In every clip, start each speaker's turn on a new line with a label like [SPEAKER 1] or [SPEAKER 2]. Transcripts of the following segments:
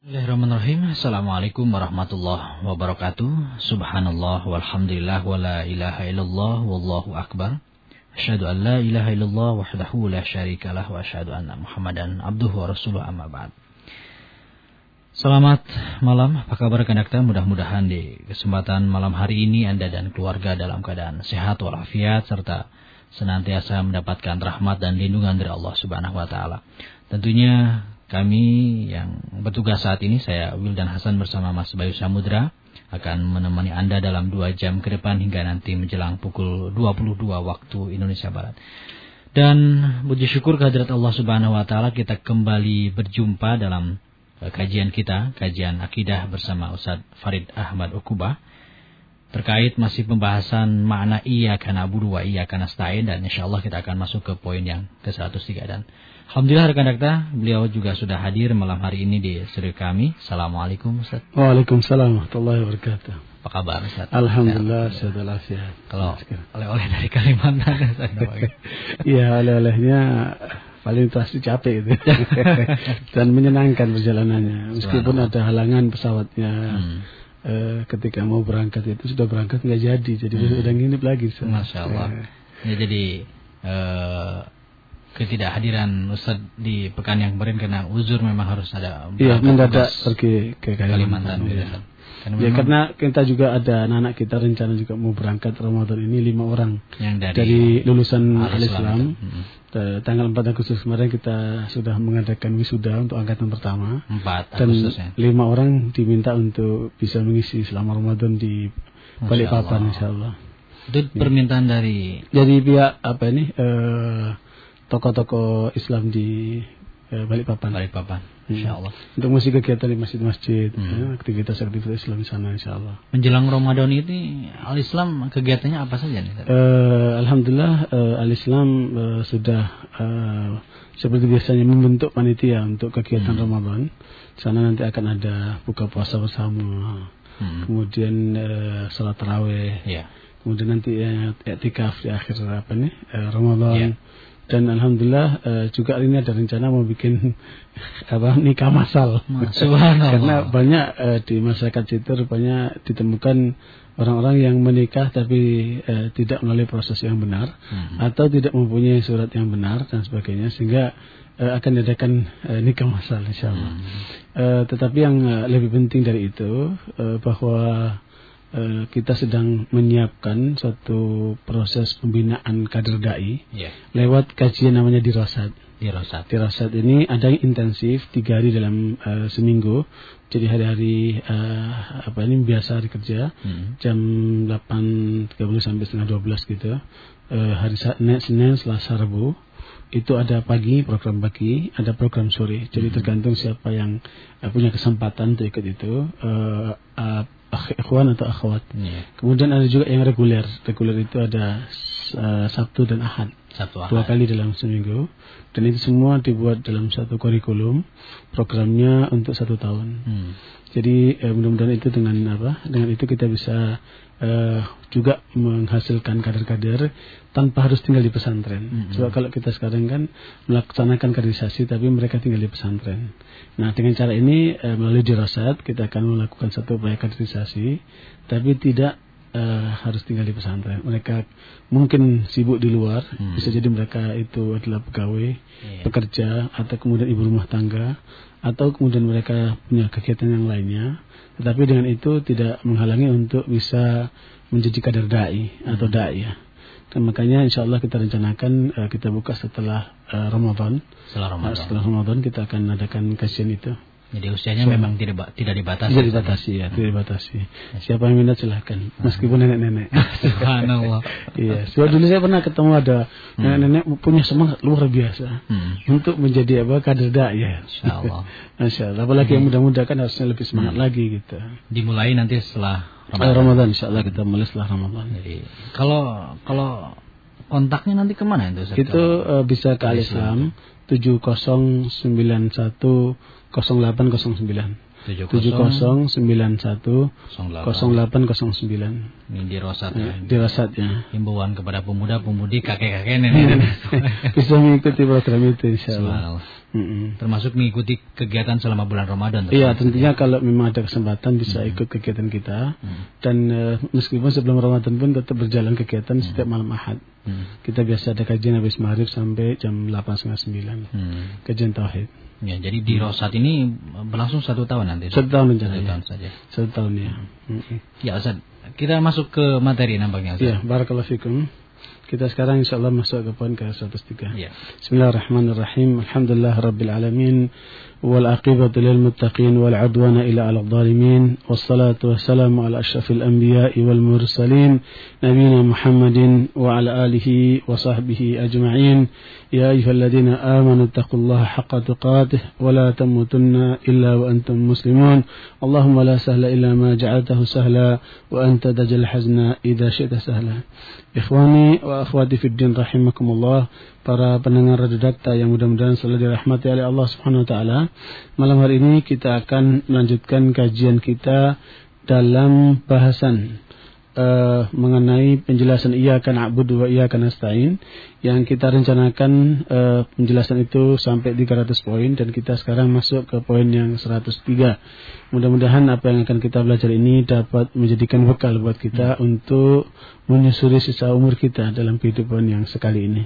[SPEAKER 1] Bismillahirrahmanirrahim. Assalamualaikum warahmatullahi wabarakatuh. Subhanallah walhamdulillah wa la ilaha illallah wallahu akbar. Asyhadu an la ilaha illallah wahdahu la syarikalah wa asyhadu anna Muhammadan abduhu wa rasuluh amma ba'd. Selamat malam, apa kabar rekan Mudah-mudahan di kesempatan malam hari ini Anda dan keluarga dalam keadaan sehat walafiat serta senantiasa mendapatkan rahmat dan lindungan dari Allah Subhanahu wa taala. Tentunya kami yang bertugas saat ini, saya Wildan Hasan bersama Mas Bayu Samudra, akan menemani Anda dalam dua jam ke depan hingga nanti menjelang pukul 22 waktu Indonesia Barat. Dan puji syukur kehadirat Allah Subhanahu wa taala kita kembali berjumpa dalam eh, kajian kita, kajian akidah bersama Ustaz Farid Ahmad Ukubah terkait masih pembahasan makna iya karena abu wa iya karena stain dan insya Allah kita akan masuk ke poin yang ke-103 dan Alhamdulillah rekan rekan beliau juga sudah hadir malam hari ini di studio kami. Assalamualaikum Ustaz.
[SPEAKER 2] Waalaikumsalam warahmatullahi wabarakatuh.
[SPEAKER 1] Apa kabar Ustaz?
[SPEAKER 2] Alhamdulillah sehat walafiat.
[SPEAKER 1] Kalau oleh-oleh dari Kalimantan
[SPEAKER 2] Iya, oleh-olehnya paling pasti capek itu dan menyenangkan perjalanannya meskipun ada halangan pesawatnya. Hmm uh, ketika mau berangkat itu sudah berangkat nggak jadi jadi hmm. udah nginep lagi
[SPEAKER 1] so. masya Allah ya, jadi uh, ketidakhadiran Ustaz di pekan yang kemarin karena uzur memang harus ada
[SPEAKER 2] iya mendadak pergi ke Kalimantan, Kalimantan ya. Karena ya karena kita juga ada anak-anak kita rencana juga mau berangkat Ramadan ini lima orang
[SPEAKER 1] yang dari,
[SPEAKER 2] dari lulusan Al-Islam. Hmm. Tanggal 4 Agustus kemarin kita sudah mengadakan wisuda untuk angkatan pertama.
[SPEAKER 1] 4
[SPEAKER 2] Agustus Dan lima orang diminta untuk bisa mengisi selama Ramadan di Balikpapan insya Allah.
[SPEAKER 1] Itu permintaan dari
[SPEAKER 2] jadi pihak apa ini eh, tokoh-tokoh Islam di eh, Balikpapan.
[SPEAKER 1] Balikpapan. Insya Allah.
[SPEAKER 2] Untuk musik kegiatan di masjid-masjid, hmm. ya, aktivitas-aktivitas Islam di sana Insya Allah.
[SPEAKER 1] Menjelang Ramadan ini Al-Islam kegiatannya apa saja nih?
[SPEAKER 2] Uh, Alhamdulillah uh, Al-Islam uh, sudah uh, seperti biasanya membentuk panitia untuk kegiatan hmm. Ramadan. Di sana nanti akan ada buka puasa bersama, hmm. kemudian uh, salat taraweh, yeah. kemudian nanti uh, etikaf di akhir apa nih uh, Ramadan. Yeah dan alhamdulillah uh, juga ini ada rencana mau bikin apa nikah masal karena banyak uh, di masyarakat situ rupanya ditemukan orang-orang yang menikah tapi uh, tidak melalui proses yang benar hmm. atau tidak mempunyai surat yang benar dan sebagainya sehingga uh, akan diadakan uh, nikah masal insyaallah hmm. uh, tetapi yang uh, lebih penting dari itu uh, bahwa kita sedang menyiapkan suatu proses pembinaan kader dai yeah. lewat kajian namanya dirasat.
[SPEAKER 1] Dirasat.
[SPEAKER 2] Dirasat ini ada yang intensif tiga hari dalam uh, seminggu. Jadi hari-hari uh, apa ini biasa hari kerja hmm. jam 8.30 sampai setengah 12 gitu. Uh, hari Senin, Senin, Selasa, Rabu itu ada pagi program pagi, ada program sore. Jadi hmm. tergantung siapa yang uh, punya kesempatan untuk ikut itu. Uh, uh, ikhwan atau akhwat. Yeah. Kemudian ada juga yang reguler. Reguler itu ada uh, Sabtu dan Ahad.
[SPEAKER 1] Sabtu Ahad.
[SPEAKER 2] Dua kali dalam seminggu. Dan itu semua dibuat dalam satu kurikulum. Programnya untuk satu tahun. Hmm. Jadi uh, mudah-mudahan itu dengan apa? Dengan itu kita bisa uh, juga menghasilkan kader-kader tanpa harus tinggal di pesantren. Mm -hmm. Coba kalau kita sekarang kan melaksanakan kaderisasi tapi mereka tinggal di pesantren. Nah dengan cara ini uh, melalui dirasat kita akan melakukan satu upaya kaderisasi tapi tidak uh, harus tinggal di pesantren. Mereka mungkin sibuk di luar, hmm. bisa jadi mereka itu adalah pegawai, yeah. pekerja, atau kemudian ibu rumah tangga, atau kemudian mereka punya kegiatan yang lainnya. Tetapi dengan itu tidak menghalangi untuk bisa menjadi kader dai atau hmm. dai ya. Dan makanya insya Allah kita rencanakan uh, kita buka setelah uh, Ramadan.
[SPEAKER 1] Setelah Ramadan. Uh,
[SPEAKER 2] setelah Ramadan kita akan adakan kajian itu.
[SPEAKER 1] Jadi usianya so, memang tidak tidak dibatasi.
[SPEAKER 2] Tidak dibatasi ya, tidak dibatasi. Siapa yang minat silahkan, meskipun nenek-nenek.
[SPEAKER 1] Subhanallah.
[SPEAKER 2] iya. Sebab dulu saya pernah ketemu ada hmm. nenek-nenek punya semangat luar biasa hmm. untuk menjadi apa kader ya.
[SPEAKER 1] Insyaallah.
[SPEAKER 2] Masya Allah. Apalagi hmm. yang muda-muda kan harusnya lebih semangat hmm. lagi gitu.
[SPEAKER 1] Dimulai nanti setelah
[SPEAKER 2] Ramadan. Ramadan insya Allah kita mulai setelah Ramadan.
[SPEAKER 1] Jadi kalau kalau kontaknya nanti ke mana itu?
[SPEAKER 2] Itu uh, bisa ke Al Islam 7091 0809 70 91 0809.
[SPEAKER 1] Ini di Rosat
[SPEAKER 2] ya.
[SPEAKER 1] ya.
[SPEAKER 2] Di Rosat ya.
[SPEAKER 1] Himbauan kepada pemuda, pemudi, kakek-kakek, nenek-nenek.
[SPEAKER 2] Bisa mengikuti program itu insya Allah.
[SPEAKER 1] Subhanallah. Termasuk mengikuti kegiatan selama bulan Ramadan.
[SPEAKER 2] Iya, tentunya kalau memang ada kesempatan bisa ikut kegiatan kita. Dan uh, meskipun sebelum Ramadan pun tetap berjalan kegiatan setiap malam Ahad. Kita biasa ada kajian habis maghrib sampai jam 8.30 9. Kajian tauhid.
[SPEAKER 1] Ya, jadi di Rosat ini berlangsung satu tahun nanti.
[SPEAKER 2] Satu tahun rencananya.
[SPEAKER 1] Satu tahun saja.
[SPEAKER 2] Satu tahun ya.
[SPEAKER 1] Ya Ustaz, kita masuk ke materi nampaknya Ustaz.
[SPEAKER 2] Ya, barakallahu fikum. Kita sekarang insya Allah masuk ke poin ke 103.
[SPEAKER 1] Ya.
[SPEAKER 2] Bismillahirrahmanirrahim. Alhamdulillah Rabbil Alamin. والعاقبة للمتقين والعدوان إلى على الظالمين والصلاة والسلام على أشرف الأنبياء والمرسلين نبينا محمد وعلى آله وصحبه أجمعين يا أيها الذين آمنوا اتقوا الله حق تقاته ولا تموتن إلا وأنتم مسلمون اللهم لا سهل إلا ما جعلته سهلا وأنت تجل الحزن إذا شئت سهلا Ikhwani wa akhwati fid din rahimakumullah para pendengar Radio yang mudah-mudahan selalu dirahmati oleh Allah Subhanahu wa taala. Malam hari ini kita akan melanjutkan kajian kita dalam bahasan uh, mengenai penjelasan iya kan abudu wa iya kan nasta'in yang kita rencanakan uh, penjelasan itu sampai 300 poin dan kita sekarang masuk ke poin yang 103. Mudah-mudahan apa yang akan kita belajar ini dapat menjadikan bekal buat kita hmm. untuk menyusuri sisa umur kita dalam kehidupan yang sekali ini.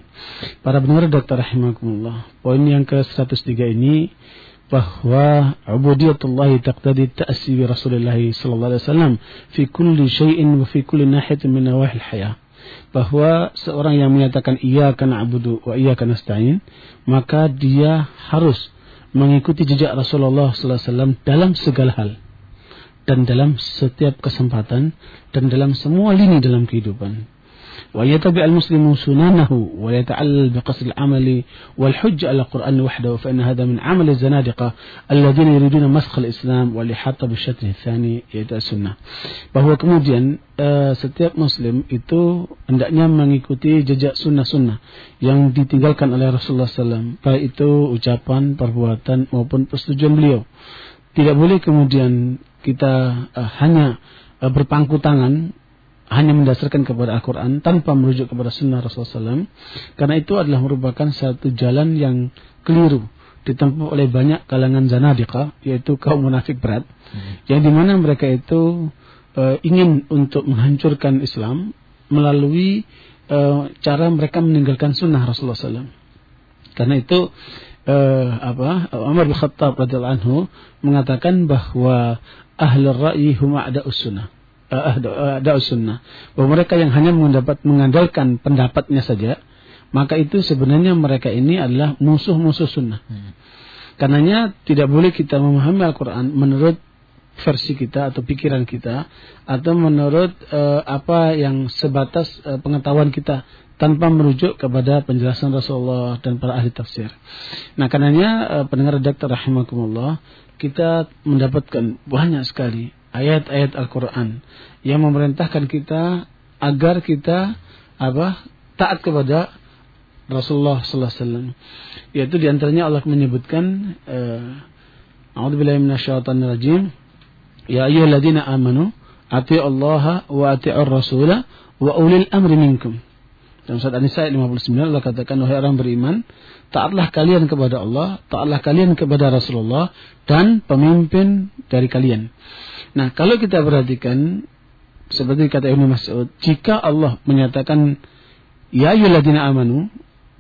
[SPEAKER 2] Para pendengar Dr. Rahimakumullah, poin yang ke-103 ini bahwa ubudiyatullah taqtadi ta'si bi Rasulullah sallallahu alaihi wasallam fi kulli syai'in wa fi kulli nahiyatin min nawahil hayah bahwa seorang yang menyatakan iya karena abudu wa iya karena nasta'in maka dia harus mengikuti jejak Rasulullah sallallahu alaihi wasallam dalam segala hal dan dalam setiap kesempatan dan dalam semua lini dalam kehidupan ويتبع المسلم سننه ويتعلل بقصد العمل والحج على القرآن وحده فإن هذا من عمل الزنادقة الذين يريدون مسخ الإسلام والإحاطة بالشتر الثاني yaitu sunnah bahwa kemudian uh, setiap muslim itu hendaknya mengikuti jejak sunnah-sunnah yang ditinggalkan oleh Rasulullah SAW baik itu ucapan, perbuatan maupun persetujuan beliau tidak boleh kemudian kita uh, hanya uh, berpangku tangan hanya mendasarkan kepada Al-Quran tanpa merujuk kepada Sunnah Rasulullah SAW karena itu adalah merupakan satu jalan yang keliru ditempuh oleh banyak kalangan zanadika yaitu kaum munafik berat hmm. yang di mana mereka itu uh, ingin untuk menghancurkan Islam melalui uh, cara mereka meninggalkan Sunnah Rasulullah SAW karena itu uh, apa Umar bin Khattab radhiyallahu anhu mengatakan bahwa ahlul ra'yi hum a'da'us sunnah ada sunnah bahwa mereka yang hanya mendapat mengandalkan pendapatnya saja maka itu sebenarnya mereka ini adalah musuh-musuh sunnah hmm. karenanya tidak boleh kita memahami Al-Quran menurut versi kita atau pikiran kita atau menurut uh, apa yang sebatas uh, pengetahuan kita tanpa merujuk kepada penjelasan Rasulullah dan para ahli tafsir. Nah, karenanya uh, pendengar redaktor rahimakumullah, kita mendapatkan banyak sekali ayat-ayat Al-Quran yang memerintahkan kita agar kita apa taat kepada Rasulullah Sallallahu Alaihi Wasallam. Yaitu di antaranya Allah menyebutkan, A'udzubillahi rajim. Ya ayyuhalladzina amanu ati Allah wa ati'ur rasula wa ulil amri minkum. Dalam surat An-Nisa 59 Allah katakan wahai orang beriman, taatlah kalian kepada Allah, taatlah kalian kepada Rasulullah dan pemimpin dari kalian. Nah, kalau kita perhatikan seperti kata Ibnu Mas'ud, jika Allah menyatakan ya ayyuhalladzina amanu,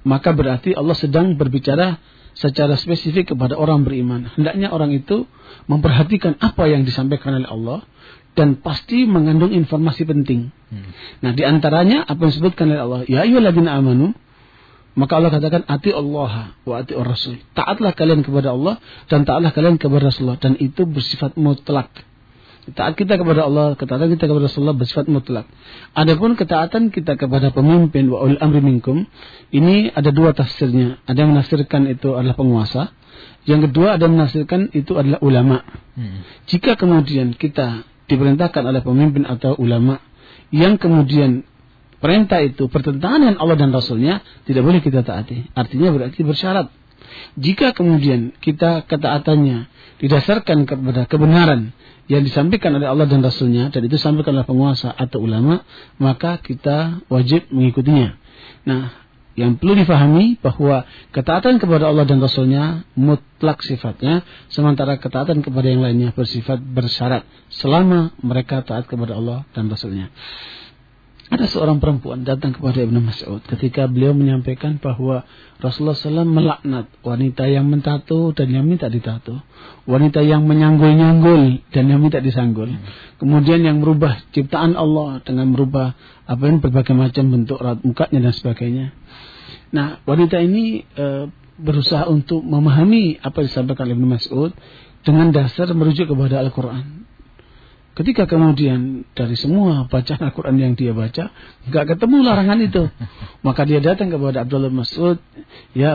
[SPEAKER 2] maka berarti Allah sedang berbicara secara spesifik kepada orang beriman. Hendaknya orang itu memperhatikan apa yang disampaikan oleh Allah dan pasti mengandung informasi penting. Hmm. Nah, di antaranya apa yang disebutkan oleh Allah, ya ayyuhalladzina amanu, maka Allah katakan ati Allah wa ati Rasul. Taatlah kalian kepada Allah dan taatlah kalian kepada Rasulullah dan itu bersifat mutlak. Taat kita kepada Allah, ketaatan kita kepada Rasulullah bersifat mutlak. Adapun ketaatan kita kepada pemimpin wa ulil amri minkum, ini ada dua tafsirnya. Ada yang menafsirkan itu adalah penguasa. Yang kedua ada yang menafsirkan itu adalah ulama. Hmm. Jika kemudian kita diperintahkan oleh pemimpin atau ulama yang kemudian perintah itu bertentangan dengan Allah dan Rasulnya, tidak boleh kita taati. Artinya berarti bersyarat Jika kemudian kita ketaatannya didasarkan kepada kebenaran yang disampaikan oleh Allah dan Rasulnya dan itu disampaikan oleh penguasa atau ulama, maka kita wajib mengikutinya. Nah, yang perlu difahami bahwa ketaatan kepada Allah dan Rasulnya mutlak sifatnya, sementara ketaatan kepada yang lainnya bersifat bersyarat selama mereka taat kepada Allah dan Rasulnya. Ada seorang perempuan datang kepada Ibnu Mas'ud ketika beliau menyampaikan bahwa Rasulullah SAW melaknat wanita yang mentato dan yang minta ditato. Wanita yang menyanggul-nyanggul dan yang minta disanggul. Kemudian yang merubah ciptaan Allah dengan merubah apa yang berbagai macam bentuk rat mukanya dan sebagainya. Nah, wanita ini e, berusaha untuk memahami apa yang disampaikan Ibnu Mas'ud dengan dasar merujuk kepada Al-Quran. Ketika kemudian dari semua bacaan Al-Quran yang dia baca, nggak ketemu larangan itu. Maka dia datang kepada Abdullah Mas'ud, ya,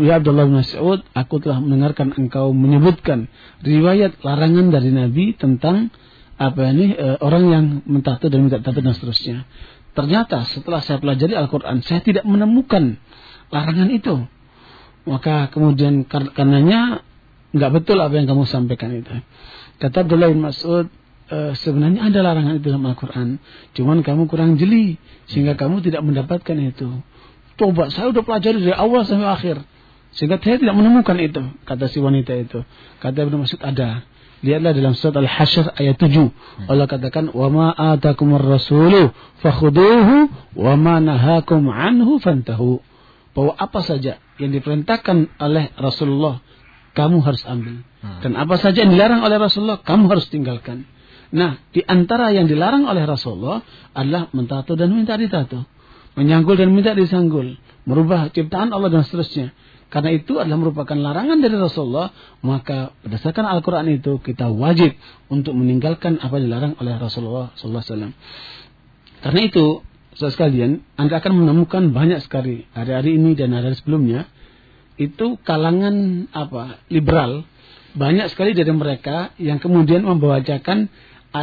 [SPEAKER 2] ya Abdullah Mas'ud, aku telah mendengarkan engkau menyebutkan riwayat larangan dari Nabi tentang apa ini e, orang yang mentato dan minta tato dan seterusnya. Ternyata setelah saya pelajari Al-Quran, saya tidak menemukan larangan itu. Maka kemudian karenanya nggak betul apa yang kamu sampaikan itu. Kata Abdullah bin Mas'ud, uh, sebenarnya ada larangan itu dalam Al-Quran. Cuman kamu kurang jeli sehingga hmm. kamu tidak mendapatkan itu. Coba saya udah pelajari dari awal sampai akhir. Sehingga saya tidak menemukan itu, kata si wanita itu. Kata Ibnu Mas'ud ada. Lihatlah dalam surat Al-Hasyr ayat 7. Hmm. Allah katakan, "Wa ma atakumur rasulu fakhuduhu wa ma nahakum anhu fantahu." Bahwa apa saja yang diperintahkan oleh Rasulullah, kamu harus ambil. Hmm. Dan apa saja yang dilarang oleh Rasulullah, kamu harus tinggalkan. Nah, di antara yang dilarang oleh Rasulullah adalah mentato dan minta ditato. Menyanggul dan minta disanggul. Merubah ciptaan Allah dan seterusnya. Karena itu adalah merupakan larangan dari Rasulullah, maka berdasarkan Al-Quran itu kita wajib untuk meninggalkan apa yang dilarang oleh Rasulullah SAW. Karena itu, saudara sekalian, Anda akan menemukan banyak sekali hari-hari ini dan hari-hari sebelumnya, itu kalangan apa liberal, banyak sekali dari mereka yang kemudian membawakan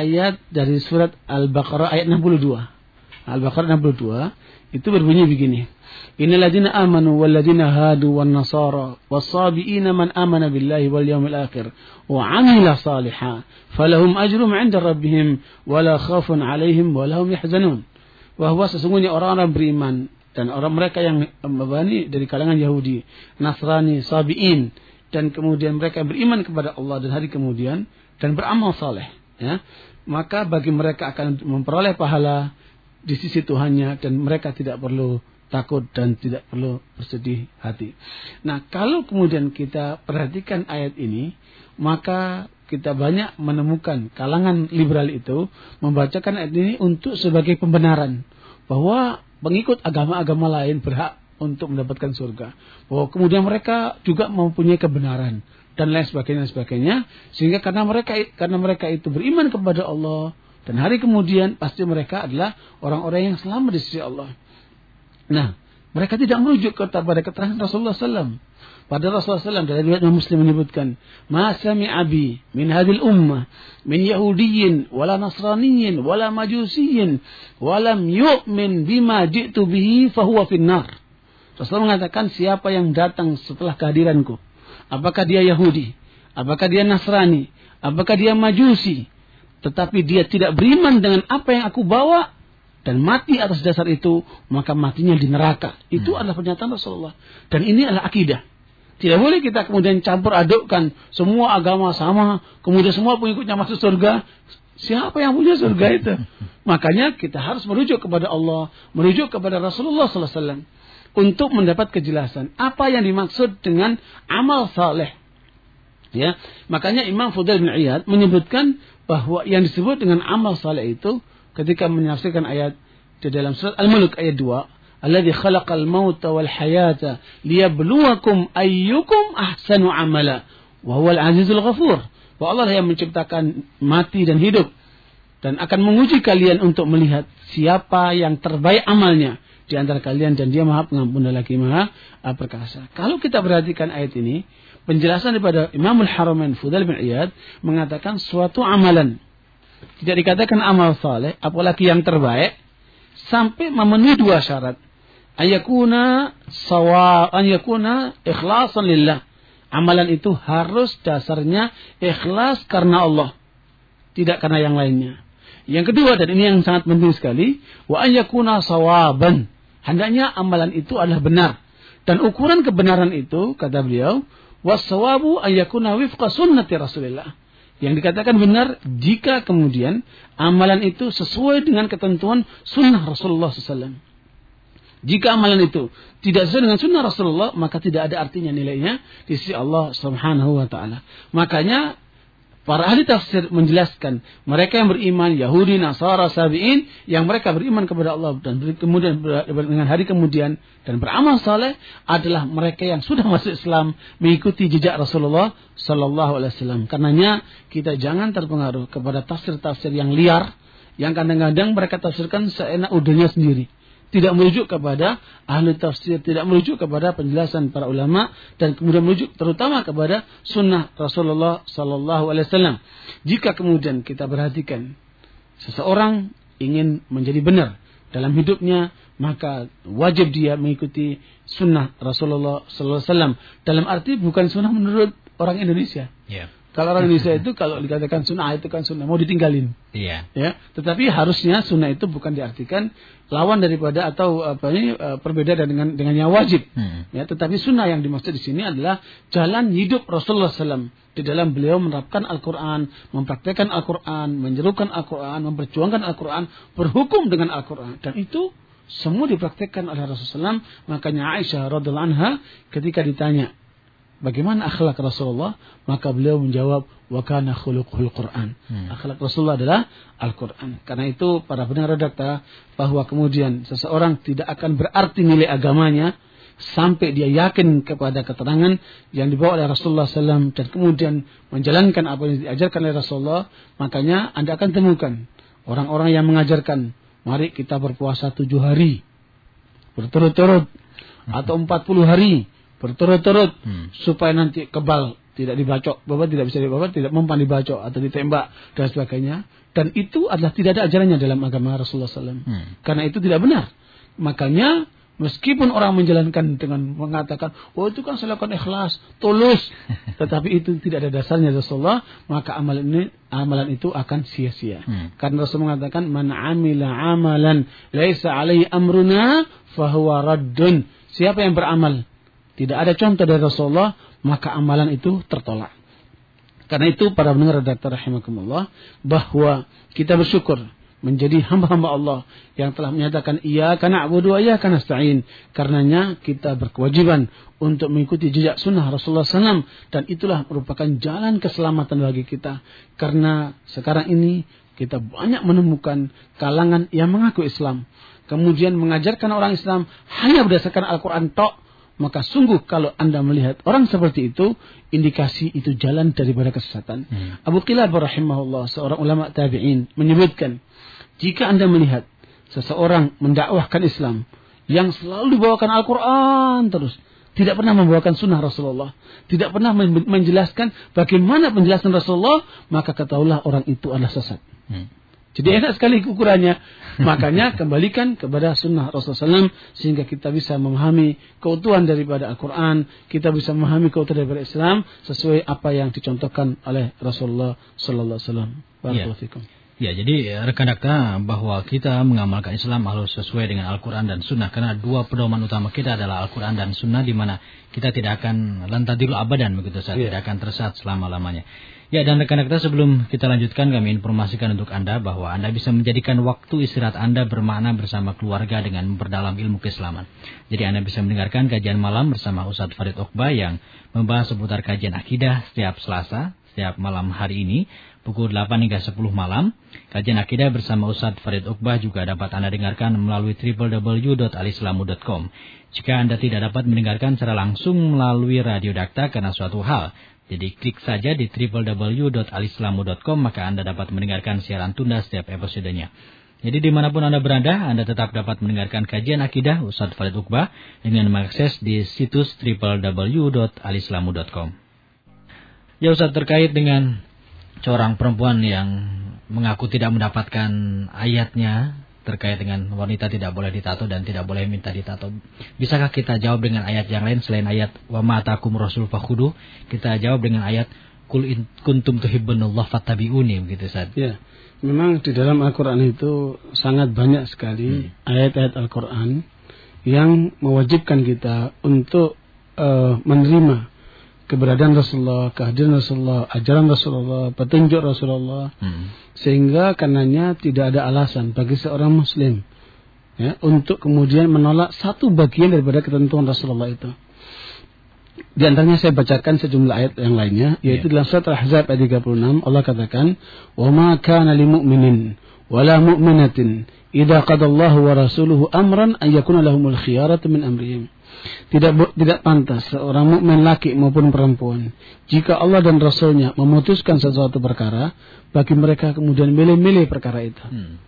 [SPEAKER 2] ayat dari surat Al-Baqarah ayat 62. Al-Baqarah 62 itu berbunyi begini. Innal ladzina amanu wal ladzina hadu wan nasara was sabiina man amana billahi wal yawmil akhir wa amila salihan falahum ajrum 'inda rabbihim wala khaufun 'alaihim wala hum yahzanun. Bahwa sesungguhnya orang-orang beriman dan orang mereka yang membani dari kalangan Yahudi, Nasrani, Sabiin dan kemudian mereka beriman kepada Allah dan hari kemudian dan beramal saleh ya, maka bagi mereka akan memperoleh pahala di sisi Tuhannya dan mereka tidak perlu takut dan tidak perlu bersedih hati. Nah, kalau kemudian kita perhatikan ayat ini, maka kita banyak menemukan kalangan liberal itu membacakan ayat ini untuk sebagai pembenaran bahwa pengikut agama-agama lain berhak untuk mendapatkan surga. Bahwa kemudian mereka juga mempunyai kebenaran dan lain sebagainya sebagainya sehingga karena mereka karena mereka itu beriman kepada Allah dan hari kemudian pasti mereka adalah orang-orang yang selamat di sisi Allah. Nah, mereka tidak merujuk kepada keterangan Rasulullah SAW. Pada Rasulullah SAW dari riwayat Muslim menyebutkan, "Ma abi min hadil ummah min Yahudiyyin wala Nasraniyyin wala Majusiyyin walam yu'min bima ji'tu bihi fahuwa finnar." Rasulullah mengatakan siapa yang datang setelah kehadiranku Apakah dia Yahudi? Apakah dia Nasrani? Apakah dia Majusi? Tetapi dia tidak beriman dengan apa yang aku bawa dan mati atas dasar itu, maka matinya di neraka. Itu hmm. adalah pernyataan Rasulullah. Dan ini adalah akidah. Tidak boleh kita kemudian campur adukkan semua agama sama, kemudian semua pengikutnya masuk surga. Siapa yang punya surga itu? Makanya kita harus merujuk kepada Allah, merujuk kepada Rasulullah Sallallahu Alaihi Wasallam untuk mendapat kejelasan apa yang dimaksud dengan amal saleh. Ya, makanya Imam Fudail bin Iyad menyebutkan bahwa yang disebut dengan amal saleh itu ketika menafsirkan ayat di dalam surat Al-Mulk ayat 2, "Alladzi khalaqal mauta wal hayata liyabluwakum ayyukum ahsanu amala wa huwal azizul ghafur." Bahwa Allah yang menciptakan mati dan hidup dan akan menguji kalian untuk melihat siapa yang terbaik amalnya di antara kalian dan dia maha pengampun dan lagi maha uh, perkasa. Kalau kita perhatikan ayat ini, penjelasan daripada Imamul Haramain Fudal bin Iyad mengatakan suatu amalan tidak dikatakan amal saleh, apalagi yang terbaik sampai memenuhi dua syarat. ayakuna sawa ayakuna ikhlasan lillah. Amalan itu harus dasarnya ikhlas karena Allah, tidak karena yang lainnya. Yang kedua dan ini yang sangat penting sekali, wa ayakuna sawaban. Hendaknya amalan itu adalah benar. Dan ukuran kebenaran itu kata beliau, wasawabu ayakuna wifqa sunnati Rasulillah. Yang dikatakan benar jika kemudian amalan itu sesuai dengan ketentuan sunnah Rasulullah SAW. Jika amalan itu tidak sesuai dengan sunnah Rasulullah, maka tidak ada artinya nilainya di sisi Allah Subhanahu wa taala. Makanya para ahli tafsir menjelaskan mereka yang beriman Yahudi, Nasara, Sabiin yang mereka beriman kepada Allah dan kemudian dengan hari kemudian dan beramal saleh adalah mereka yang sudah masuk Islam mengikuti jejak Rasulullah Sallallahu Alaihi Wasallam. Karenanya kita jangan terpengaruh kepada tafsir-tafsir yang liar yang kadang-kadang mereka tafsirkan seenak udahnya sendiri tidak merujuk kepada ahli tafsir, tidak merujuk kepada penjelasan para ulama dan kemudian merujuk terutama kepada sunnah Rasulullah Sallallahu Alaihi Wasallam. Jika kemudian kita perhatikan seseorang ingin menjadi benar dalam hidupnya, maka wajib dia mengikuti sunnah Rasulullah Sallallahu Alaihi Wasallam. Dalam arti bukan sunnah menurut orang Indonesia. Yeah. Kalau orang Indonesia itu kalau dikatakan sunnah itu kan sunnah mau ditinggalin. Iya. Ya. Tetapi harusnya sunnah itu bukan diartikan lawan daripada atau apa ini e, perbedaan dengan dengan yang wajib. Hmm. Ya. Tetapi sunnah yang dimaksud di sini adalah jalan hidup Rasulullah SAW di dalam beliau menerapkan Al-Quran, mempraktekkan Al-Quran, menyerukan Al-Quran, memperjuangkan Al-Quran, berhukum dengan Al-Quran dan itu semua dipraktekkan oleh Rasulullah SAW. Makanya Aisyah radhiallahu anha ketika ditanya bagaimana akhlak Rasulullah? Maka beliau menjawab, wa kana khuluqul Quran. Hmm. Akhlak Rasulullah adalah Al-Quran. Karena itu para pendengar redakta bahwa kemudian seseorang tidak akan berarti nilai agamanya sampai dia yakin kepada keterangan yang dibawa oleh Rasulullah SAW dan kemudian menjalankan apa yang diajarkan oleh Rasulullah, makanya Anda akan temukan orang-orang yang mengajarkan, mari kita berpuasa tujuh hari berturut-turut atau empat puluh hari berturut-turut hmm. supaya nanti kebal tidak dibacok, bapak tidak bisa dibacok, tidak mempan dibacok atau ditembak dan sebagainya. Dan itu adalah tidak ada ajarannya dalam agama Rasulullah SAW. Hmm. Karena itu tidak benar. Makanya meskipun orang menjalankan dengan mengatakan, oh itu kan saya lakukan ikhlas, tulus, tetapi itu tidak ada dasarnya Rasulullah, maka amalan ini amalan itu akan sia-sia. Hmm. Karena Rasul mengatakan, man amila amalan laisa alaihi amruna fahuwa raddun. Siapa yang beramal tidak ada contoh dari Rasulullah, maka amalan itu tertolak. Karena itu para pendengar redaktor rahimakumullah bahwa kita bersyukur menjadi hamba-hamba Allah yang telah menyatakan iya karena abu dua iya karena stain. Karenanya kita berkewajiban untuk mengikuti jejak sunnah Rasulullah SAW dan itulah merupakan jalan keselamatan bagi kita. Karena sekarang ini kita banyak menemukan kalangan yang mengaku Islam. Kemudian mengajarkan orang Islam hanya berdasarkan Al-Quran tok maka sungguh kalau Anda melihat orang seperti itu, indikasi itu jalan daripada kesesatan. Hmm. Abu Qilab rahimahullah, seorang ulama tabi'in, menyebutkan, jika Anda melihat seseorang mendakwahkan Islam, yang selalu dibawakan Al-Quran terus, tidak pernah membawakan sunnah Rasulullah, tidak pernah menjelaskan bagaimana penjelasan Rasulullah, maka ketahuilah orang itu adalah sesat. Hmm. Jadi enak sekali ukurannya. Makanya kembalikan kepada sunnah Rasulullah SAW sehingga kita bisa memahami keutuhan daripada Al-Quran, kita bisa memahami keutuhan daripada Islam sesuai apa yang dicontohkan oleh Rasulullah Sallallahu Alaihi Wasallam.
[SPEAKER 1] Ya, jadi rekan dakta bahwa kita mengamalkan Islam harus sesuai dengan Al-Quran dan Sunnah karena dua pedoman utama kita adalah Al-Quran dan Sunnah di mana kita tidak akan lantadil abadan begitu saja, yeah. tidak akan tersesat selama lamanya. Ya dan rekan-rekan sebelum kita lanjutkan kami informasikan untuk Anda bahwa Anda bisa menjadikan waktu istirahat Anda bermakna bersama keluarga dengan memperdalam ilmu keislaman. Jadi Anda bisa mendengarkan kajian malam bersama Ustadz Farid Okba yang membahas seputar kajian akidah setiap Selasa, setiap malam hari ini pukul 8 hingga 10 malam. Kajian akidah bersama Ustadz Farid Okbah juga dapat Anda dengarkan melalui www.alislamu.com. Jika Anda tidak dapat mendengarkan secara langsung melalui radio dakta karena suatu hal, jadi klik saja di www.alislamu.com maka Anda dapat mendengarkan siaran tunda setiap episodenya. Jadi di mana pun Anda berada, Anda tetap dapat mendengarkan kajian akidah Ustadz Farid Uqbah dengan mengakses di situs www.alislamu.com. Ya Ustadz terkait dengan seorang perempuan yang mengaku tidak mendapatkan ayatnya terkait dengan wanita tidak boleh ditato dan tidak boleh minta ditato. Bisakah kita jawab dengan ayat yang lain selain ayat wa ma'atakum rasul fakhudu? Kita jawab dengan ayat kul in kuntum tuhibbunallah fattabi'uni begitu saat.
[SPEAKER 2] Ya. Memang di dalam Al-Qur'an itu sangat banyak sekali hmm. ayat-ayat Al-Qur'an yang mewajibkan kita untuk uh, menerima keberadaan Rasulullah, kehadiran Rasulullah, ajaran Rasulullah, petunjuk Rasulullah, hmm. sehingga karenanya tidak ada alasan bagi seorang Muslim ya, untuk kemudian menolak satu bagian daripada ketentuan Rasulullah itu. Di antaranya saya bacakan sejumlah ayat yang lainnya, yaitu yeah. dalam surat Al-Ahzab ayat 36 Allah katakan, "Wa ma kana lil mu'minin wala mu'minatin idza qadallahu wa rasuluhu amran an yakuna lahumul khiyaratu min amrihim." Tidak tidak pantas seorang mukmin laki maupun perempuan jika Allah dan Rasulnya memutuskan sesuatu perkara bagi mereka kemudian milih-milih perkara itu. Hmm.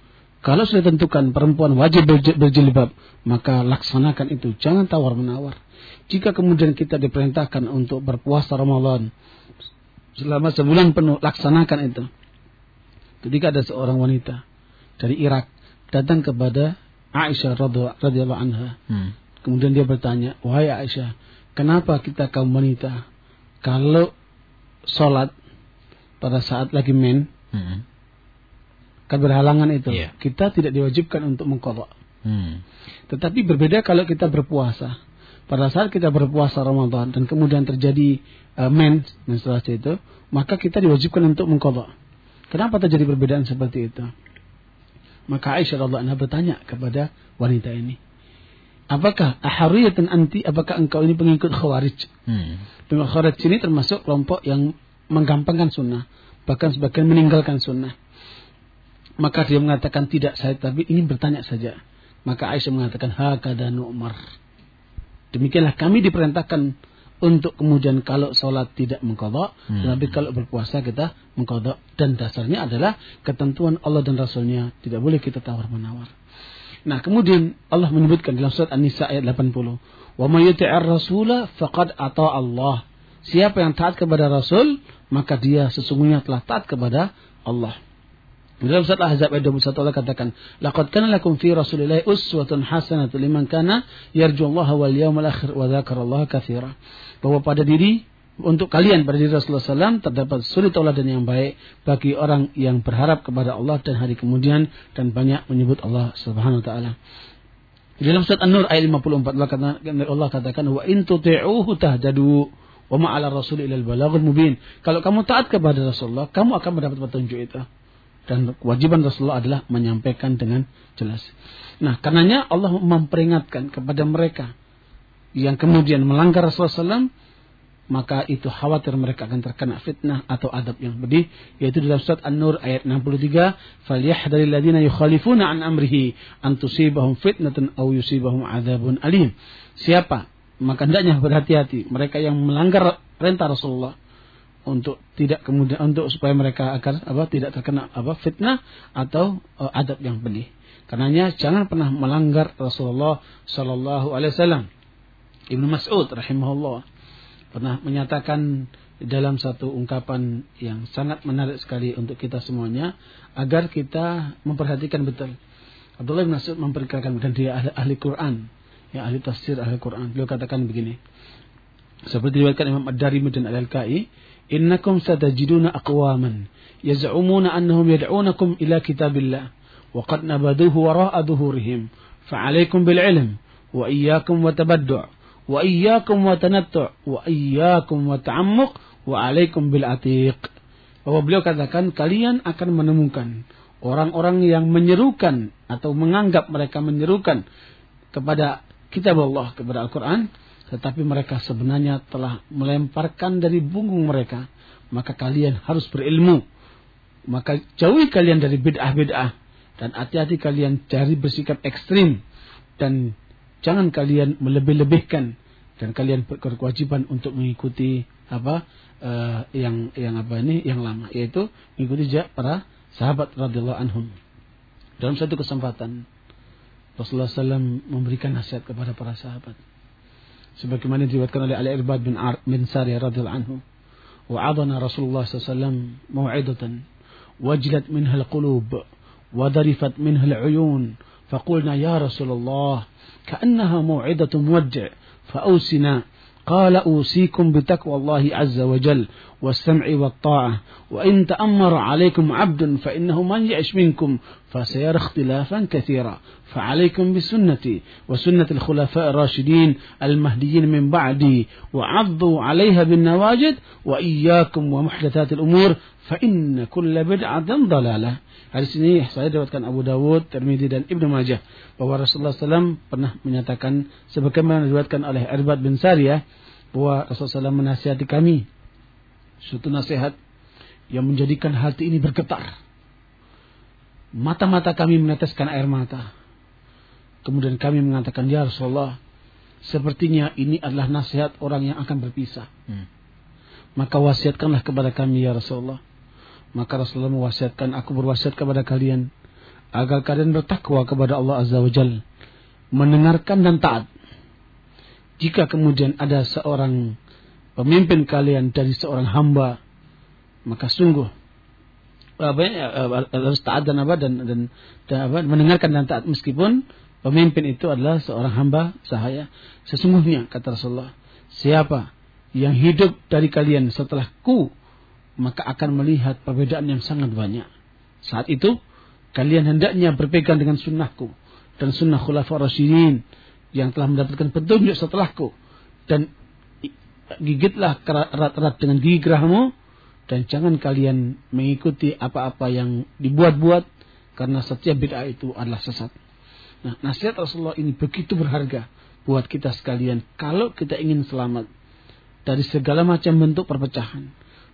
[SPEAKER 2] Kalau sudah tentukan perempuan wajib berjilbab, maka laksanakan itu, jangan tawar-menawar. Jika kemudian kita diperintahkan untuk berpuasa Ramadan selama sebulan penuh, laksanakan itu. Ketika ada seorang wanita dari Irak datang kepada Aisyah radhiyallahu anha. Hmm. Kemudian dia bertanya, wahai Aisyah, kenapa kita kaum wanita kalau sholat pada saat lagi men, hmm. kan berhalangan itu, yeah. kita tidak diwajibkan untuk mengkodok. Hmm. Tetapi berbeda kalau kita berpuasa. Pada saat kita berpuasa Ramadan dan kemudian terjadi uh, men menstruasi itu, maka kita diwajibkan untuk mengkodok. Kenapa terjadi perbedaan seperti itu? Maka Aisyah radhiallahu bertanya kepada wanita ini, Apakah ahariyatan anti? Apakah engkau ini pengikut khawarij? Hmm. Pengikut khawarij ini termasuk kelompok yang menggampangkan sunnah. Bahkan sebagian meninggalkan sunnah. Maka dia mengatakan tidak saya tapi ingin bertanya saja. Maka Aisyah mengatakan hakada Umar. Demikianlah kami diperintahkan untuk kemudian kalau sholat tidak mengkodok, hmm. tapi kalau berpuasa kita mengkodok. Dan dasarnya adalah ketentuan Allah dan Rasulnya. Tidak boleh kita tawar menawar. Nah, kemudian Allah menyebutkan dalam surat An-Nisa ayat 80, "Wa may yuti'ir rasula faqad ata Allah." Siapa yang taat kepada Rasul, maka dia sesungguhnya telah taat kepada Allah. Dalam surat Al-Ahzab ayat 21 Allah katakan, "Laqad kana lakum fi Rasulillahi uswatun hasanatun liman kana yarju Allah wal yawmal akhir wa dzakara Allah katsira." Bahwa pada diri untuk kalian pada diri Rasulullah SAW terdapat suri tauladan yang baik bagi orang yang berharap kepada Allah dan hari kemudian dan banyak menyebut Allah Subhanahu wa taala. Di dalam surat An-Nur ayat 54 Allah katakan, Allah katakan wa in tuti'uhu tahtadu wa ma 'ala rasul ilal balaghul mubin. Kalau kamu taat kepada Rasulullah, kamu akan mendapat petunjuk itu. Dan kewajiban Rasulullah adalah menyampaikan dengan jelas. Nah, karenanya Allah memperingatkan kepada mereka yang kemudian melanggar Rasulullah SAW maka itu khawatir mereka akan terkena fitnah atau adab yang pedih yaitu dalam surat An-Nur ayat 63 falyahdharil ladzina yukhalifuna an amrihi an tusibahum fitnatun aw yusibahum adzabun alim. Siapa? Maka hendaknya berhati-hati. Mereka yang melanggar perintah Rasulullah untuk tidak kemudian untuk supaya mereka agar apa tidak terkena apa fitnah atau uh, adab yang pedih. Karenanya jangan pernah melanggar Rasulullah sallallahu alaihi wasallam. Ibnu Mas'ud rahimahullah pernah menyatakan dalam satu ungkapan yang sangat menarik sekali untuk kita semuanya agar kita memperhatikan betul. Abdullah bin Mas'ud memperkirakan dan dia ahli, ahli Quran, ya ahli tafsir ahli Quran. Beliau katakan begini. Seperti diriwayatkan Imam Ad-Darimi dan Al-Alkai, "Innakum satajiduna aqwaman yaz'umuna annahum yad'unakum ila kitabillah wa qad nabaduhu wara'a dhuhurihim. Fa'alaikum bil ilm wa iyyakum wa tabaddu' wa iyyakum wa tanattu' wa iyyakum wa ta'ammuq wa alaikum bil atiq. Bahwa beliau katakan kalian akan menemukan orang-orang yang menyerukan atau menganggap mereka menyerukan kepada kitab Allah, kepada Al-Qur'an, tetapi mereka sebenarnya telah melemparkan dari punggung mereka. Maka kalian harus berilmu. Maka jauhi kalian dari bid'ah-bid'ah dan hati-hati kalian cari bersikap ekstrim dan jangan kalian melebih-lebihkan dan kalian berkewajiban untuk mengikuti apa uh, yang yang apa ini yang lama yaitu mengikuti jejak para sahabat radhiyallahu anhum. Dalam satu kesempatan Rasulullah SAW memberikan nasihat kepada para sahabat. Sebagaimana diriwayatkan oleh Al Irbad bin Ar bin Sariyah radhiyallahu anhu wa'adana Rasulullah SAW mau'idatan wajlat minha al-qulub wa darifat minha al-uyun فقلنا يا رسول الله كأنها موعدة مودع. فأوسنا قال أوصيكم بتقوى الله عز وجل والسمع والطاعة. وإن تأمر عليكم عبد فإنه من يعش منكم فسيرى اختلافا كثيرا فعليكم بسنتي وسنة الخلفاء الراشدين المهديين من بعدي وعضوا عليها بالنواجد وإياكم ومحدثات الأمور فإن كل بدعة ضلالة Hadis ini saya dapatkan Abu Dawud, Tirmidzi dan Ibnu Majah bahwa Rasulullah SAW pernah menyatakan sebagaimana diriwayatkan oleh Irbad bin Sariyah bahwa Rasulullah SAW menasihati kami suatu nasihat yang menjadikan hati ini bergetar. Mata-mata kami meneteskan air mata. Kemudian kami mengatakan, Ya Rasulullah, sepertinya ini adalah nasihat orang yang akan berpisah. Hmm. Maka wasiatkanlah kepada kami, Ya Rasulullah maka Rasulullah mewasiatkan aku berwasiat kepada kalian agar kalian bertakwa kepada Allah Azza wa Jal, mendengarkan dan taat. Jika kemudian ada seorang pemimpin kalian dari seorang hamba, maka sungguh apa ya, harus taat dan apa dan, dan, dan apa mendengarkan dan taat meskipun pemimpin itu adalah seorang hamba sahaya. Sesungguhnya kata Rasulullah, siapa yang hidup dari kalian setelahku maka akan melihat perbedaan yang sangat banyak. Saat itu, kalian hendaknya berpegang dengan sunnahku dan sunnah khulafa rasyidin yang telah mendapatkan petunjuk setelahku. Dan gigitlah erat-erat dengan gigi gerahmu dan jangan kalian mengikuti apa-apa yang dibuat-buat karena setiap bid'ah itu adalah sesat. Nah, nasihat Rasulullah ini begitu berharga buat kita sekalian kalau kita ingin selamat dari segala macam bentuk perpecahan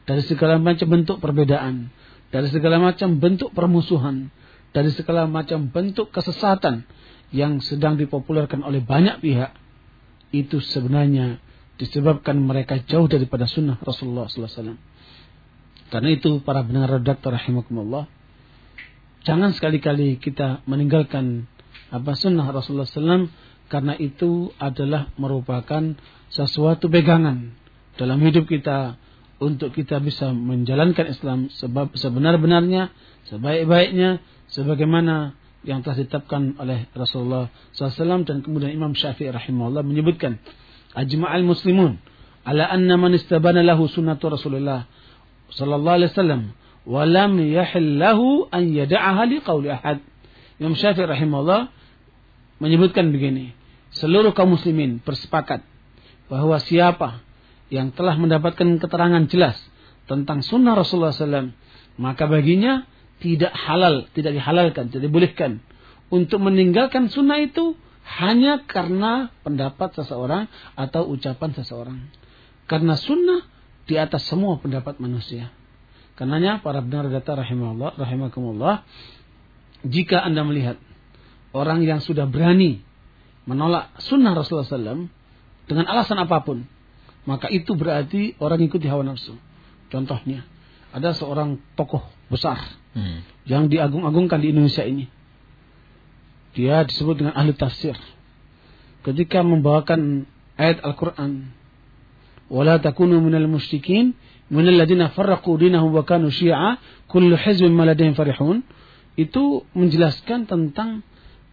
[SPEAKER 2] dari segala macam bentuk perbedaan, dari segala macam bentuk permusuhan, dari segala macam bentuk kesesatan yang sedang dipopulerkan oleh banyak pihak, itu sebenarnya disebabkan mereka jauh daripada sunnah Rasulullah SAW. Karena itu para pendengar redaktor rahimakumullah, jangan sekali-kali kita meninggalkan apa sunnah Rasulullah SAW karena itu adalah merupakan sesuatu pegangan dalam hidup kita untuk kita bisa menjalankan Islam sebab sebenar-benarnya, sebaik-baiknya, sebagaimana yang telah ditetapkan oleh Rasulullah SAW dan kemudian Imam Syafi'i rahimahullah menyebutkan ajma'al muslimun ala anna man istabana lahu sunnatu Rasulullah sallallahu alaihi wasallam wa lam yahil lahu an yada'aha li qawli ahad. Imam Syafi'i rahimahullah menyebutkan begini, seluruh kaum muslimin bersepakat bahwa siapa yang telah mendapatkan keterangan jelas tentang sunnah Rasulullah SAW, maka baginya tidak halal, tidak dihalalkan, tidak dibolehkan untuk meninggalkan sunnah itu hanya karena pendapat seseorang atau ucapan seseorang. Karena sunnah di atas semua pendapat manusia. Karenanya para benar data rahimahullah, rahimakumullah, jika anda melihat orang yang sudah berani menolak sunnah Rasulullah SAW dengan alasan apa pun, maka itu berarti orang ikuti hawa nafsu. Contohnya, ada seorang tokoh besar hmm. yang diagung-agungkan di Indonesia ini. Dia disebut dengan ahli tafsir. Ketika membawakan ayat Al-Quran, ولا تكونوا من المشركين من الذين فرقوا دينهم وكانوا شيعا كل حزب ما لديهم فرحون itu menjelaskan tentang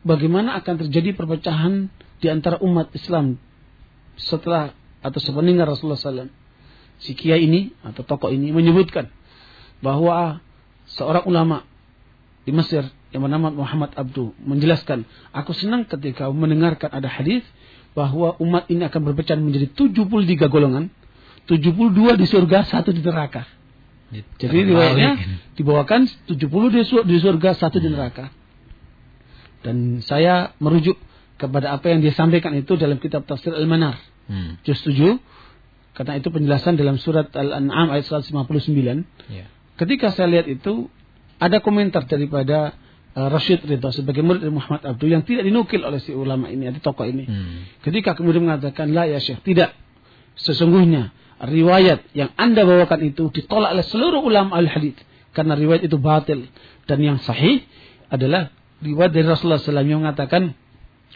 [SPEAKER 2] bagaimana akan terjadi perpecahan di antara umat Islam setelah atau sepeninggal Rasulullah SAW. Si kiai ini atau tokoh ini menyebutkan bahwa seorang ulama di Mesir yang bernama Muhammad Abdu menjelaskan, aku senang ketika mendengarkan ada hadis bahwa umat ini akan berpecah menjadi 73 golongan, 72 di surga, satu di neraka. Jadi riwayatnya dibawakan 70 di surga, satu di neraka. Dan saya merujuk kepada apa yang dia sampaikan itu dalam kitab tafsir Al-Manar. Hmm. Juz 7 karena itu penjelasan dalam surat Al-An'am ayat 159. Yeah. Ketika saya lihat itu ada komentar daripada Rashid Ridho sebagai murid dari Muhammad Abdul yang tidak dinukil oleh si ulama ini, ada tokoh ini. Hmm. Ketika kemudian mengatakan la ya Syekh, tidak. Sesungguhnya riwayat yang Anda bawakan itu ditolak oleh seluruh ulama al-hadis karena riwayat itu batil dan yang sahih adalah riwayat dari Rasulullah SAW yang mengatakan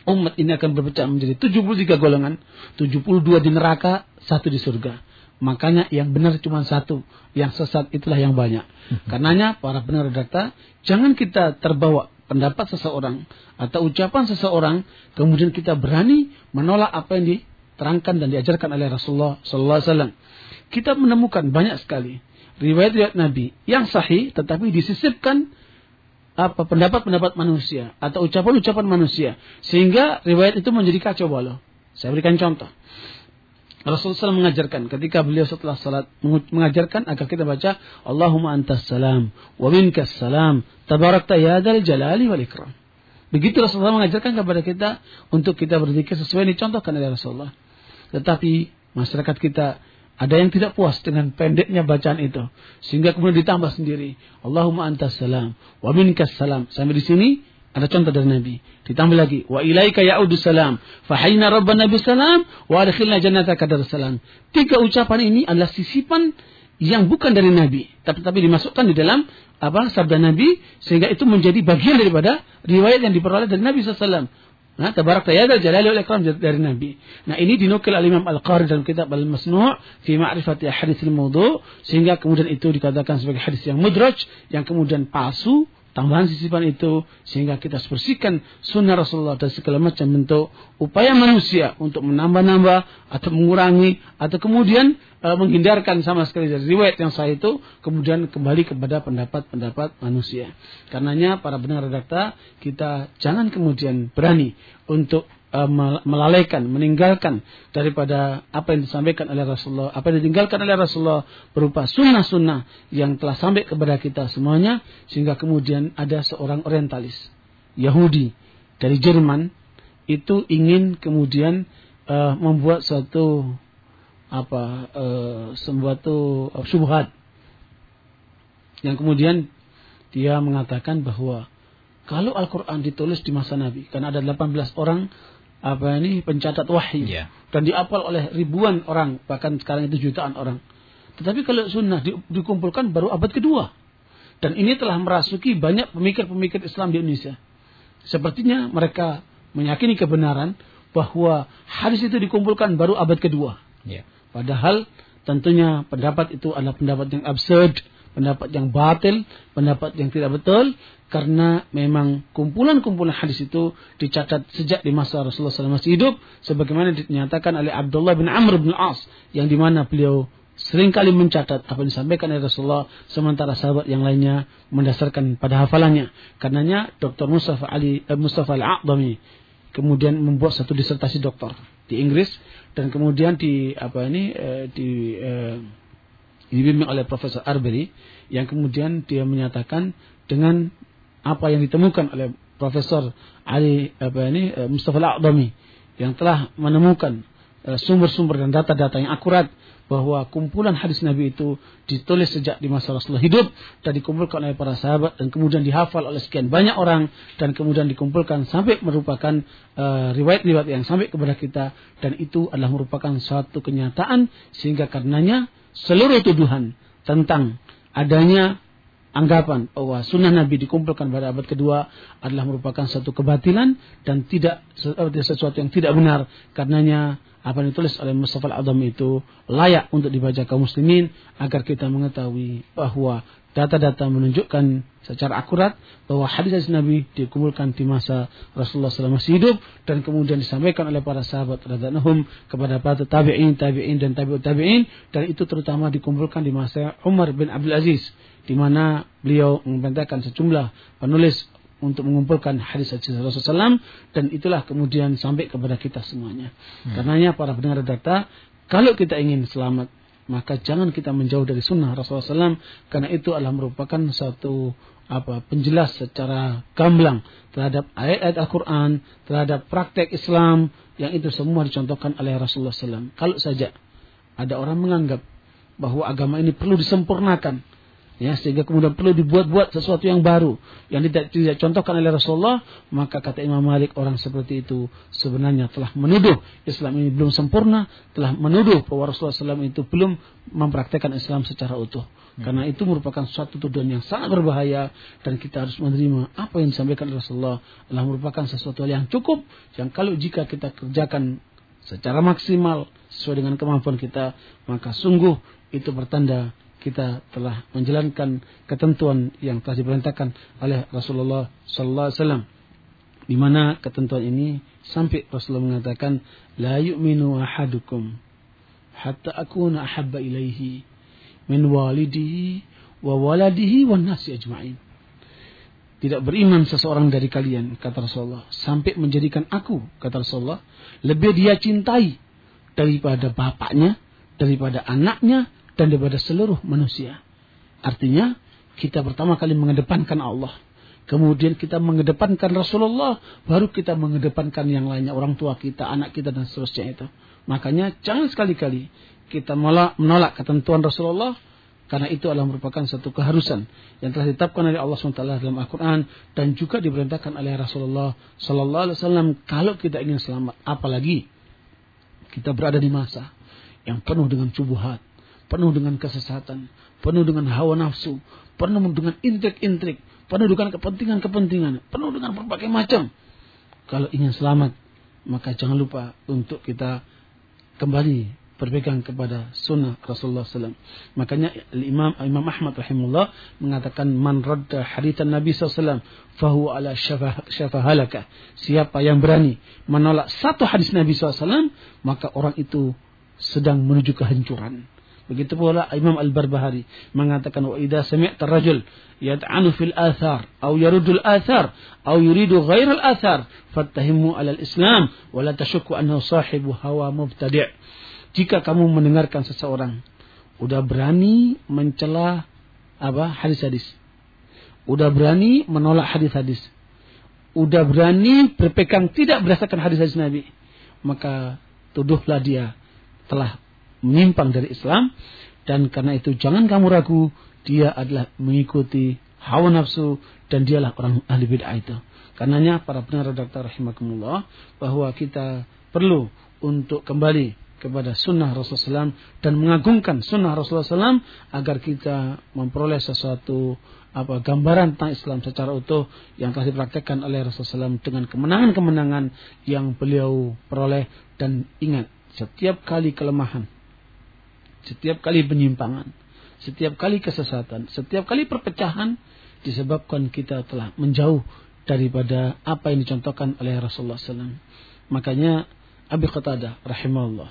[SPEAKER 2] umat ini akan berpecah menjadi 73 golongan, 72 di neraka, satu di surga. Makanya yang benar cuma satu, yang sesat itulah yang banyak. Karenanya para benar data, jangan kita terbawa pendapat seseorang atau ucapan seseorang, kemudian kita berani menolak apa yang diterangkan dan diajarkan oleh Rasulullah Sallallahu Alaihi Wasallam. Kita menemukan banyak sekali riwayat-riwayat Nabi yang sahih, tetapi disisipkan apa pendapat-pendapat manusia atau ucapan-ucapan manusia sehingga riwayat itu menjadi kacau balau. Saya berikan contoh. Rasulullah SAW mengajarkan ketika beliau setelah salat mengajarkan agar kita baca Allahumma antas salam wa minkas salam tabarakta ya dal jalali wal ikram. Begitu Rasulullah mengajarkan kepada kita untuk kita berzikir sesuai dicontohkan oleh Rasulullah. Tetapi masyarakat kita ada yang tidak puas dengan pendeknya bacaan itu sehingga kemudian ditambah sendiri Allahumma antas salam wa minkas salam. Sampai di sini ada contoh dari Nabi. Ditambah lagi, wa ilaika ya'udu salam, fahayna rabbana salam, wa adkhilna jannataka salam. Tiga ucapan ini adalah sisipan yang bukan dari Nabi, tapi tapi dimasukkan di dalam apa sabda Nabi sehingga itu menjadi bagian daripada riwayat yang diperoleh dari Nabi SAW. Nah, tabarak tayyadal jalali wal ikram dari Nabi. Nah, ini dinukil oleh Imam Al-Qari dalam kitab Al-Masnu' fi ma'rifati hadis al-mawdu' sehingga kemudian itu dikatakan sebagai hadis yang mudraj yang kemudian palsu tambahan sisipan itu sehingga kita bersihkan sunnah Rasulullah dan segala macam bentuk upaya manusia untuk menambah-nambah atau mengurangi atau kemudian e, menghindarkan sama sekali dari riwayat yang sah itu kemudian kembali kepada pendapat-pendapat manusia. Karenanya para benar redakta kita jangan kemudian berani untuk melalaikan, meninggalkan daripada apa yang disampaikan oleh Rasulullah, apa yang ditinggalkan oleh Rasulullah berupa sunnah-sunnah yang telah sampai kepada kita semuanya, sehingga kemudian ada seorang orientalis Yahudi dari Jerman itu ingin kemudian uh, membuat suatu apa uh, suatu uh, subhat yang kemudian dia mengatakan bahwa kalau Al-Quran ditulis di masa Nabi, karena ada 18 orang apa ini pencatat wahyu yeah. dan diapal oleh ribuan orang bahkan sekarang itu jutaan orang. Tetapi kalau sunnah di, dikumpulkan baru abad kedua dan ini telah merasuki banyak pemikir-pemikir Islam di Indonesia. Sepertinya mereka meyakini kebenaran bahwa hadis itu dikumpulkan baru abad kedua. Yeah. Padahal tentunya pendapat itu adalah pendapat yang absurd, pendapat yang batil, pendapat yang tidak betul karena memang kumpulan-kumpulan hadis itu dicatat sejak di masa Rasulullah SAW masih hidup sebagaimana dinyatakan oleh Abdullah bin Amr bin As yang di mana beliau sering kali mencatat apa yang disampaikan oleh Rasulullah sementara sahabat yang lainnya mendasarkan pada hafalannya karenanya Dr. Mustafa Ali eh, Mustafa Al-Aqdami kemudian membuat satu disertasi doktor di Inggris dan kemudian di apa ini eh, di eh, dibimbing oleh Profesor Arbery yang kemudian dia menyatakan dengan apa yang ditemukan oleh Profesor Ali apa ini eh, Mustafa Al-A'dami yang telah menemukan eh, sumber-sumber dan data-data yang akurat bahwa kumpulan hadis Nabi itu ditulis sejak di masa Rasulullah hidup dan dikumpulkan oleh para sahabat dan kemudian dihafal oleh sekian banyak orang dan kemudian dikumpulkan sampai merupakan eh, riwayat-riwayat uh, yang sampai kepada kita dan itu adalah merupakan suatu kenyataan sehingga karenanya seluruh tuduhan tentang adanya anggapan bahwa sunnah Nabi dikumpulkan pada abad kedua adalah merupakan satu kebatilan dan tidak sesuatu yang tidak benar. Karenanya apa yang ditulis oleh Mustafa al-Adam itu layak untuk dibaca kaum muslimin agar kita mengetahui bahwa data-data menunjukkan secara akurat bahwa hadis-hadis Nabi dikumpulkan di masa Rasulullah SAW masih hidup dan kemudian disampaikan oleh para sahabat radhiyallahu kepada para tabi'in, tabi'in dan tabi'ut tabi'in dan itu terutama dikumpulkan di masa Umar bin Abdul Aziz di mana beliau membentangkan sejumlah penulis untuk mengumpulkan hadis-hadis Rasulullah SAW dan itulah kemudian sampai kepada kita semuanya. Hmm. Karenanya para pendengar data, kalau kita ingin selamat, maka jangan kita menjauh dari sunnah Rasulullah SAW karena itu adalah merupakan satu apa penjelas secara gamblang terhadap ayat-ayat Al-Quran, terhadap praktek Islam yang itu semua dicontohkan oleh Rasulullah SAW. Kalau saja ada orang menganggap bahwa agama ini perlu disempurnakan, ya sehingga kemudian perlu dibuat-buat sesuatu yang baru yang tidak tidak contohkan oleh Rasulullah maka kata Imam Malik orang seperti itu sebenarnya telah menuduh Islam ini belum sempurna telah menuduh bahwa Rasulullah SAW itu belum mempraktekkan Islam secara utuh hmm. karena itu merupakan suatu tuduhan yang sangat berbahaya dan kita harus menerima apa yang disampaikan Rasulullah adalah merupakan sesuatu yang cukup yang kalau jika kita kerjakan secara maksimal sesuai dengan kemampuan kita, maka sungguh itu bertanda kita telah menjalankan ketentuan yang telah diperintahkan oleh Rasulullah sallallahu alaihi wasallam. Di mana ketentuan ini sampai Rasulullah mengatakan la yu'minu ahadukum hatta akuna ahabba ilaihi min walidihi wa waladihi wan nasi ajma'in. Tidak beriman seseorang dari kalian, kata Rasulullah, sampai menjadikan aku, kata Rasulullah, lebih dia cintai daripada bapaknya, daripada anaknya, dan daripada seluruh manusia. Artinya, kita pertama kali mengedepankan Allah. Kemudian kita mengedepankan Rasulullah, baru kita mengedepankan yang lainnya, orang tua kita, anak kita, dan seterusnya itu. Makanya jangan sekali-kali kita menolak, menolak ketentuan Rasulullah, karena itu adalah merupakan satu keharusan yang telah ditetapkan oleh Allah SWT dalam Al-Quran dan juga diperintahkan oleh Rasulullah Sallallahu Alaihi Wasallam kalau kita ingin selamat. Apalagi kita berada di masa yang penuh dengan cubuhat, penuh dengan kesesatan, penuh dengan hawa nafsu, penuh dengan intrik-intrik, penuh dengan kepentingan-kepentingan, penuh dengan berbagai macam. Kalau ingin selamat, maka jangan lupa untuk kita kembali berpegang kepada sunnah Rasulullah SAW. Makanya Imam Imam Ahmad rahimullah mengatakan man radda hadithan Nabi SAW fahu ala syafahalaka. Siapa yang berani menolak satu hadis Nabi SAW maka orang itu sedang menuju kehancuran. Begitu pula Imam Al-Barbahari mengatakan wa idza sami'ta rajul yat'anu fil athar aw yarudul athar aw yuridu ghairal athar fattahimu 'ala al-islam wa la tashukku annahu sahibu hawa mubtadi'. Jika kamu mendengarkan seseorang udah berani mencela apa hadis-hadis. Udah berani menolak hadis-hadis. Udah berani berpegang tidak berdasarkan hadis-hadis Nabi. Maka tuduhlah dia telah menyimpang dari Islam dan karena itu jangan kamu ragu dia adalah mengikuti hawa nafsu dan dialah orang ahli bid'ah itu. Karenanya para pendengar redaktor rahimakumullah bahwa kita perlu untuk kembali kepada sunnah Rasulullah SAW dan mengagungkan sunnah Rasulullah SAW agar kita memperoleh sesuatu apa gambaran tentang Islam secara utuh yang telah dipraktekkan oleh Rasulullah SAW dengan kemenangan-kemenangan yang beliau peroleh dan ingat setiap kali kelemahan setiap kali penyimpangan, setiap kali kesesatan, setiap kali perpecahan disebabkan kita telah menjauh daripada apa yang dicontohkan oleh Rasulullah SAW. Makanya Abi Qatadah rahimahullah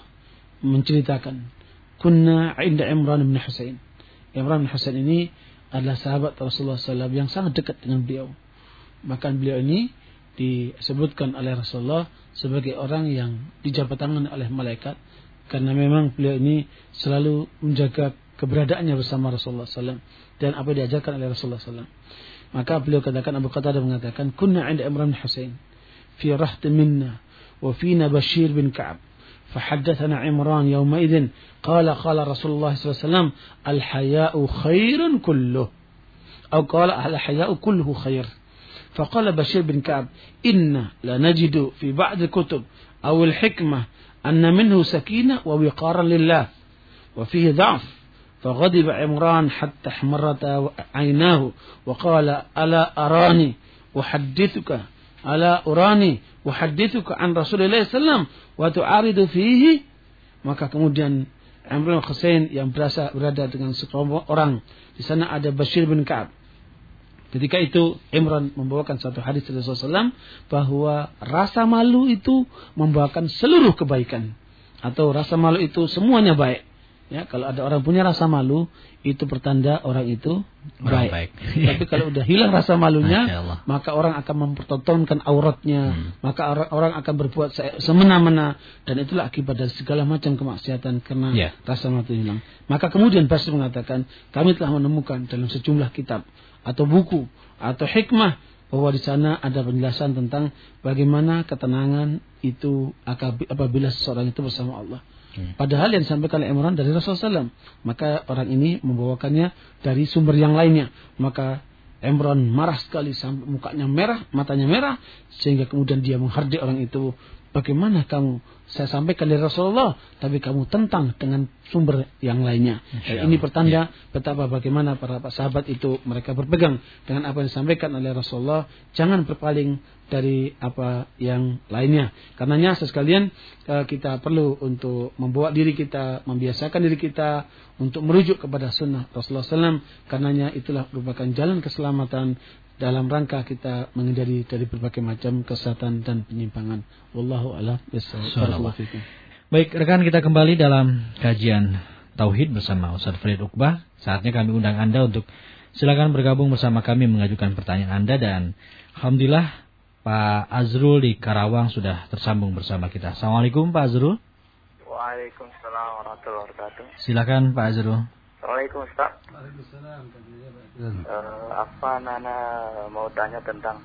[SPEAKER 2] menceritakan kunna inda Imran bin Husain. Imran bin Husain ini adalah sahabat Rasulullah SAW yang sangat dekat dengan beliau. Bahkan beliau ini disebutkan oleh Rasulullah sebagai orang yang dijabat tangan oleh malaikat karena memang beliau ini selalu menjaga keberadaannya bersama Rasulullah SAW dan apa yang diajarkan oleh Rasulullah SAW. Maka beliau katakan Abu Qatadah mengatakan kunna 'inda Imran bin Husain fi raht minna wa fina Bashir bin Ka'ab فحدثنا عمران يومئذ قال قال رسول الله صلى الله عليه وسلم الحياء خير كله أو قال الحياء كله خير فقال بشير بن كعب إن لنجد في بعض الكتب أو الحكمة أن منه سكينة ووقارا لله وفيه ضعف. فغضب عمران حتى احمرت عيناه وقال ألا أراني أحدثك؟ ألا أراني أحدثك عن رسول الله صلى الله عليه وسلم وتعارض فيه؟ Maka kemudian Imran Hussein yang berasa berada dengan sekelompok orang. Di sana ada Bashir bin Ka'ab. Ketika itu Imran membawakan satu hadis dari Rasulullah SAW bahwa rasa malu itu membawakan seluruh kebaikan atau rasa malu itu semuanya baik. Ya, kalau ada orang punya rasa malu, itu pertanda orang itu baik. baik. Tapi kalau udah hilang rasa malunya, maka orang akan mempertontonkan auratnya, hmm. maka orang, orang akan berbuat semena-mena dan itulah akibat dari segala macam kemaksiatan karena yeah. rasa malu hilang. Maka kemudian Basri mengatakan, kami telah menemukan dalam sejumlah kitab atau buku atau hikmah bahwa di sana ada penjelasan tentang bagaimana ketenangan itu apabila seseorang itu bersama Allah. Hmm. Padahal yang disampaikan oleh Imran dari Rasulullah SAW. Maka orang ini membawakannya dari sumber yang lainnya. Maka Imran marah sekali sampai mukanya merah, matanya merah. Sehingga kemudian dia menghardik orang itu. bagaimana kamu saya sampaikan dari Rasulullah, tapi kamu tentang dengan sumber yang lainnya. Dan ini pertanda ya. betapa bagaimana para sahabat itu mereka berpegang dengan apa yang disampaikan oleh Rasulullah, jangan berpaling dari apa yang lainnya. Karenanya sekalian eh, kita perlu untuk membawa diri kita, membiasakan diri kita untuk merujuk kepada sunnah Rasulullah SAW. Karenanya itulah merupakan jalan keselamatan dalam rangka kita menghindari dari berbagai macam kesesatan dan penyimpangan. Wallahu a'lam
[SPEAKER 1] Baik, rekan kita kembali dalam kajian tauhid bersama Ustaz Fred Uqbah. Saatnya kami undang Anda untuk silakan bergabung bersama kami mengajukan pertanyaan Anda dan alhamdulillah Pak Azrul di Karawang sudah tersambung bersama kita. Assalamualaikum Pak Azrul.
[SPEAKER 3] Waalaikumsalam warahmatullahi wabarakatuh.
[SPEAKER 1] Silakan Pak Azrul.
[SPEAKER 3] Assalamualaikum Ustaz. Waalaikumsalam. Uh, apa Nana mau tanya tentang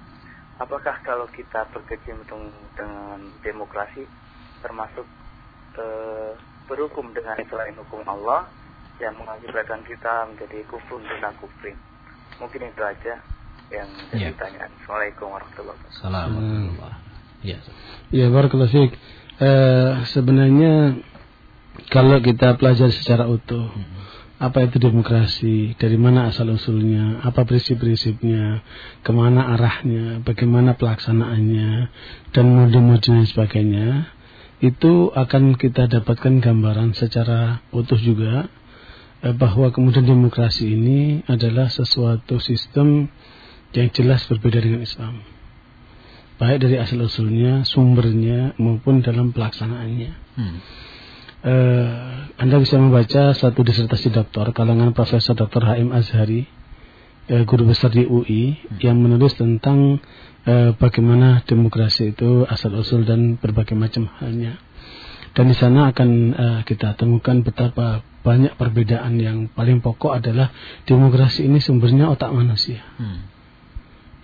[SPEAKER 3] apakah kalau kita berkecimpung dengan demokrasi termasuk uh, berhukum dengan selain hukum Allah yang mengakibatkan kita menjadi kufur dan kufrin. Mungkin itu aja yang saya ya. tanya. Assalamualaikum warahmatullahi wabarakatuh.
[SPEAKER 1] Assalamualaikum.
[SPEAKER 2] Ya. Ya, barakallahu. Uh, sebenarnya kalau kita pelajari secara utuh, hmm apa itu demokrasi, dari mana asal usulnya, apa prinsip-prinsipnya, ke mana arahnya, bagaimana pelaksanaannya, dan mode-mode dan sebagainya, itu akan kita dapatkan gambaran secara utuh juga eh, bahwa kemudian demokrasi ini adalah sesuatu sistem yang jelas berbeda dengan Islam. Baik dari asal usulnya, sumbernya maupun dalam pelaksanaannya. Hmm uh, Anda bisa membaca satu disertasi doktor kalangan Profesor Dr. Haim Azhari, uh, guru besar di UI, hmm. yang menulis tentang uh, bagaimana demokrasi itu asal-usul dan berbagai macam halnya. Dan di sana akan uh, kita temukan betapa banyak perbedaan yang paling pokok adalah demokrasi ini sumbernya otak manusia. Hmm.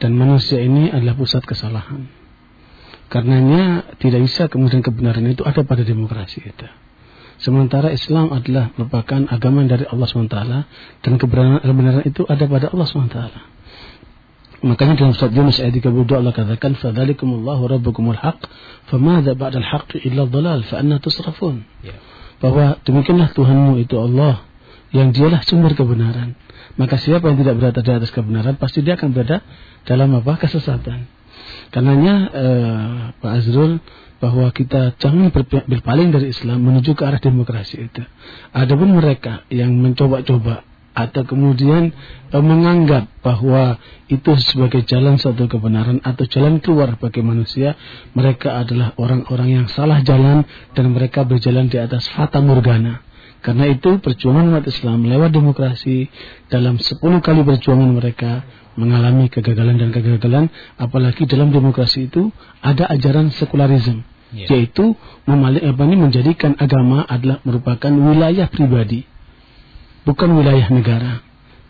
[SPEAKER 2] Dan manusia ini adalah pusat kesalahan. Karenanya tidak bisa kemudian kebenaran itu ada pada demokrasi itu. Sementara Islam adalah merupakan agama dari Allah SWT dan kebenaran, itu ada pada Allah SWT. Makanya dalam surat Yunus ayat 32 Allah katakan fadzalikumullahu rabbukumul haq famadza ba'dal haqqi illa dhalal fa anna tusrafun. Ya. Bahwa demikianlah Tuhanmu itu Allah yang dialah sumber kebenaran. Maka siapa yang tidak berada di atas kebenaran pasti dia akan berada dalam apa? kesesatan. Karenanya eh, Pak Azrul bahwa kita jangan berpaling dari Islam menuju ke arah demokrasi itu. Adapun mereka yang mencoba-coba atau kemudian e, menganggap bahwa itu sebagai jalan satu kebenaran atau jalan keluar bagi manusia, mereka adalah orang-orang yang salah jalan dan mereka berjalan di atas fata morgana. Karena itu perjuangan umat Islam lewat demokrasi dalam sepuluh kali perjuangan mereka mengalami kegagalan dan kegagalan apalagi dalam demokrasi itu ada ajaran sekularisme yeah. yaitu memalik apa ini menjadikan agama adalah merupakan wilayah pribadi, bukan wilayah negara,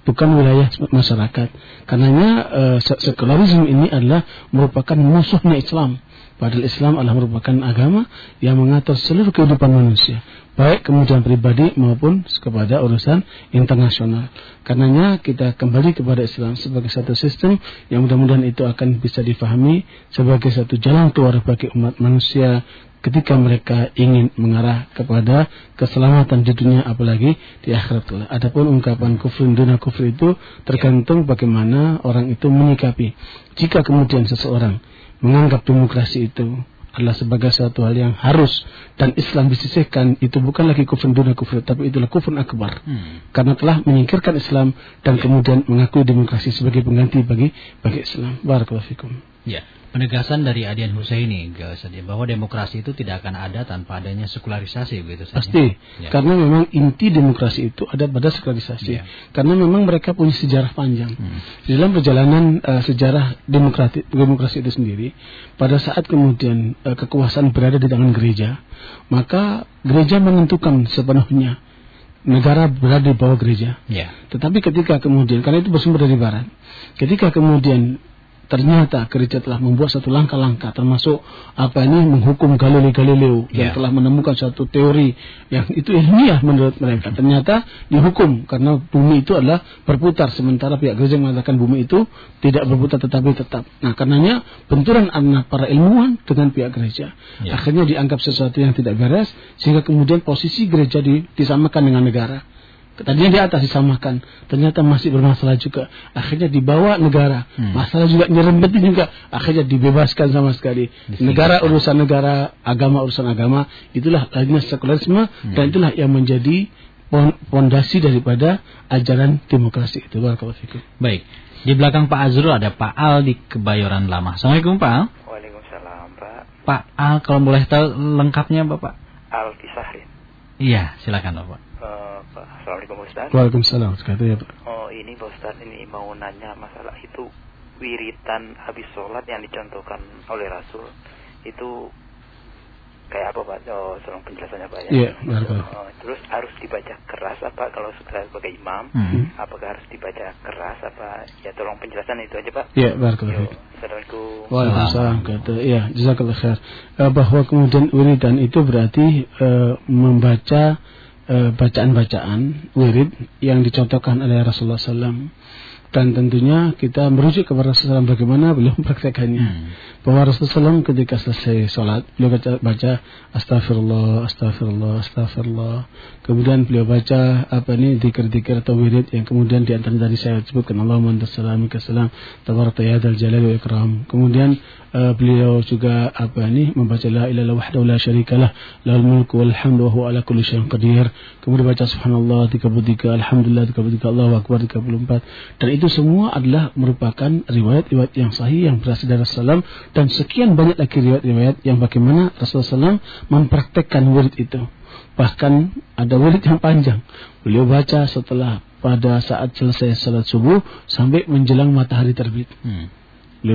[SPEAKER 2] bukan wilayah masyarakat. Karenanya uh, sekularisme ini adalah merupakan musuhnya Islam. Padahal Islam adalah merupakan agama yang mengatur seluruh kehidupan manusia baik kemudian pribadi maupun kepada urusan internasional. Karenanya kita kembali kepada Islam sebagai satu sistem yang mudah-mudahan itu akan bisa difahami sebagai satu jalan keluar bagi umat manusia ketika mereka ingin mengarah kepada keselamatan di dunia apalagi di akhirat. Adapun ungkapan kufur dunia kufur itu tergantung bagaimana orang itu menyikapi. Jika kemudian seseorang menganggap demokrasi itu adalah sebagai suatu hal yang harus dan Islam disisihkan itu bukan lagi kufur dunia kufur tapi itulah kufur akbar. Hmm. karena telah menyingkirkan Islam dan kemudian mengakui demokrasi sebagai pengganti bagi bagi Islam. Barakallahu fikum.
[SPEAKER 1] Ya penegasan dari Adian Husaini bahwa demokrasi itu tidak akan ada tanpa adanya sekularisasi begitu
[SPEAKER 2] saja. Pasti. Ya. Karena memang inti demokrasi itu ada pada sekularisasi. Ya. Karena memang mereka punya sejarah panjang. Hmm. Di dalam perjalanan uh, sejarah demokrasi demokrasi itu sendiri, pada saat kemudian uh, kekuasaan berada di tangan gereja, maka gereja menentukan sepenuhnya negara berada di bawah gereja. Ya. Tetapi ketika kemudian karena itu bersumber dari barat. Ketika kemudian ternyata gereja telah membuat satu langkah-langkah termasuk apa ini menghukum Galileo Galileo yang
[SPEAKER 1] Ya.
[SPEAKER 2] telah menemukan suatu teori yang itu ilmiah menurut mereka ternyata dihukum karena bumi itu adalah berputar sementara pihak gereja mengatakan bumi itu tidak berputar tetapi tetap nah karenanya benturan anak para ilmuwan dengan pihak gereja
[SPEAKER 1] Ya.
[SPEAKER 2] akhirnya dianggap sesuatu yang tidak beres sehingga kemudian posisi gereja di- disamakan dengan negara Tadinya di atas disamakan, ternyata masih bermasalah juga. Akhirnya dibawa negara,
[SPEAKER 1] Hmm.
[SPEAKER 2] masalah juga nyerempetin juga. Akhirnya dibebaskan sama sekali. Negara urusan negara, agama urusan agama. Itulah lainnya sekularisme
[SPEAKER 1] Hmm.
[SPEAKER 2] dan itulah yang menjadi pon- pondasi daripada ajaran demokrasi itu. Barakallahu.
[SPEAKER 1] Baik. Di belakang Pak Azrul ada Pak Al di Kebayoran Lama. Assalamualaikum Pak Al.
[SPEAKER 3] Waalaikumsalam Pak
[SPEAKER 1] Pak Al kalau boleh tahu lengkapnya Bapak?
[SPEAKER 3] Al Kisahrin.
[SPEAKER 1] Iya, silakan Bapak.
[SPEAKER 3] Eh, Pak, Assalamualaikum Ustaz.
[SPEAKER 2] Waalaikumsalam. Ya Pak.
[SPEAKER 3] Oh ini Pak Ustaz ini mau nanya masalah itu wiritan habis sholat yang dicontohkan oleh Rasul itu kayak apa Pak? Oh, tolong penjelasannya Pak ya.
[SPEAKER 2] Iya, barakallah.
[SPEAKER 3] Oh, terus harus dibaca keras apa kalau sudah sebagai imam?
[SPEAKER 1] Hmm.
[SPEAKER 3] Apakah harus dibaca keras apa? Ya tolong penjelasan itu aja Pak.
[SPEAKER 2] Ya, barakallahu
[SPEAKER 3] Yo,
[SPEAKER 2] fikum.
[SPEAKER 3] Assalamualaikum.
[SPEAKER 2] Waalaikumsalam kata ya jazakallah khair Eh, bahwa kemudian wiridan itu berarti eh, membaca bacaan-bacaan wirid yang dicontohkan oleh Rasulullah SAW dan tentunya kita merujuk kepada Rasulullah SAW bagaimana beliau mempraktekannya.
[SPEAKER 1] Hmm.
[SPEAKER 2] bahwa Rasulullah SAW ketika selesai sholat beliau baca, baca astagfirullah astagfirullah astagfirullah kemudian beliau baca apa ini dikir-dikir atau wirid yang kemudian di antara tadi saya sebutkan Allahumma antas salam minkas salam tabaraka ya jalali wa ikram. Kemudian eh, beliau juga apa ini membaca la ilaha wahdahu la syarikalah lahul mulku wal hamdu wa huwa ala kulli syai'in qadir. Kemudian baca subhanallah 33 alhamdulillah 33 Allahu akbar 34 dan itu semua adalah merupakan riwayat-riwayat yang sahih yang berasal dari Rasulullah dan sekian banyak lagi riwayat-riwayat yang bagaimana Rasulullah SAW mempraktekkan wirid itu. Bahkan ada wirid yang panjang. Beliau baca setelah pada saat selesai salat subuh sampai menjelang matahari terbit.
[SPEAKER 1] Hmm.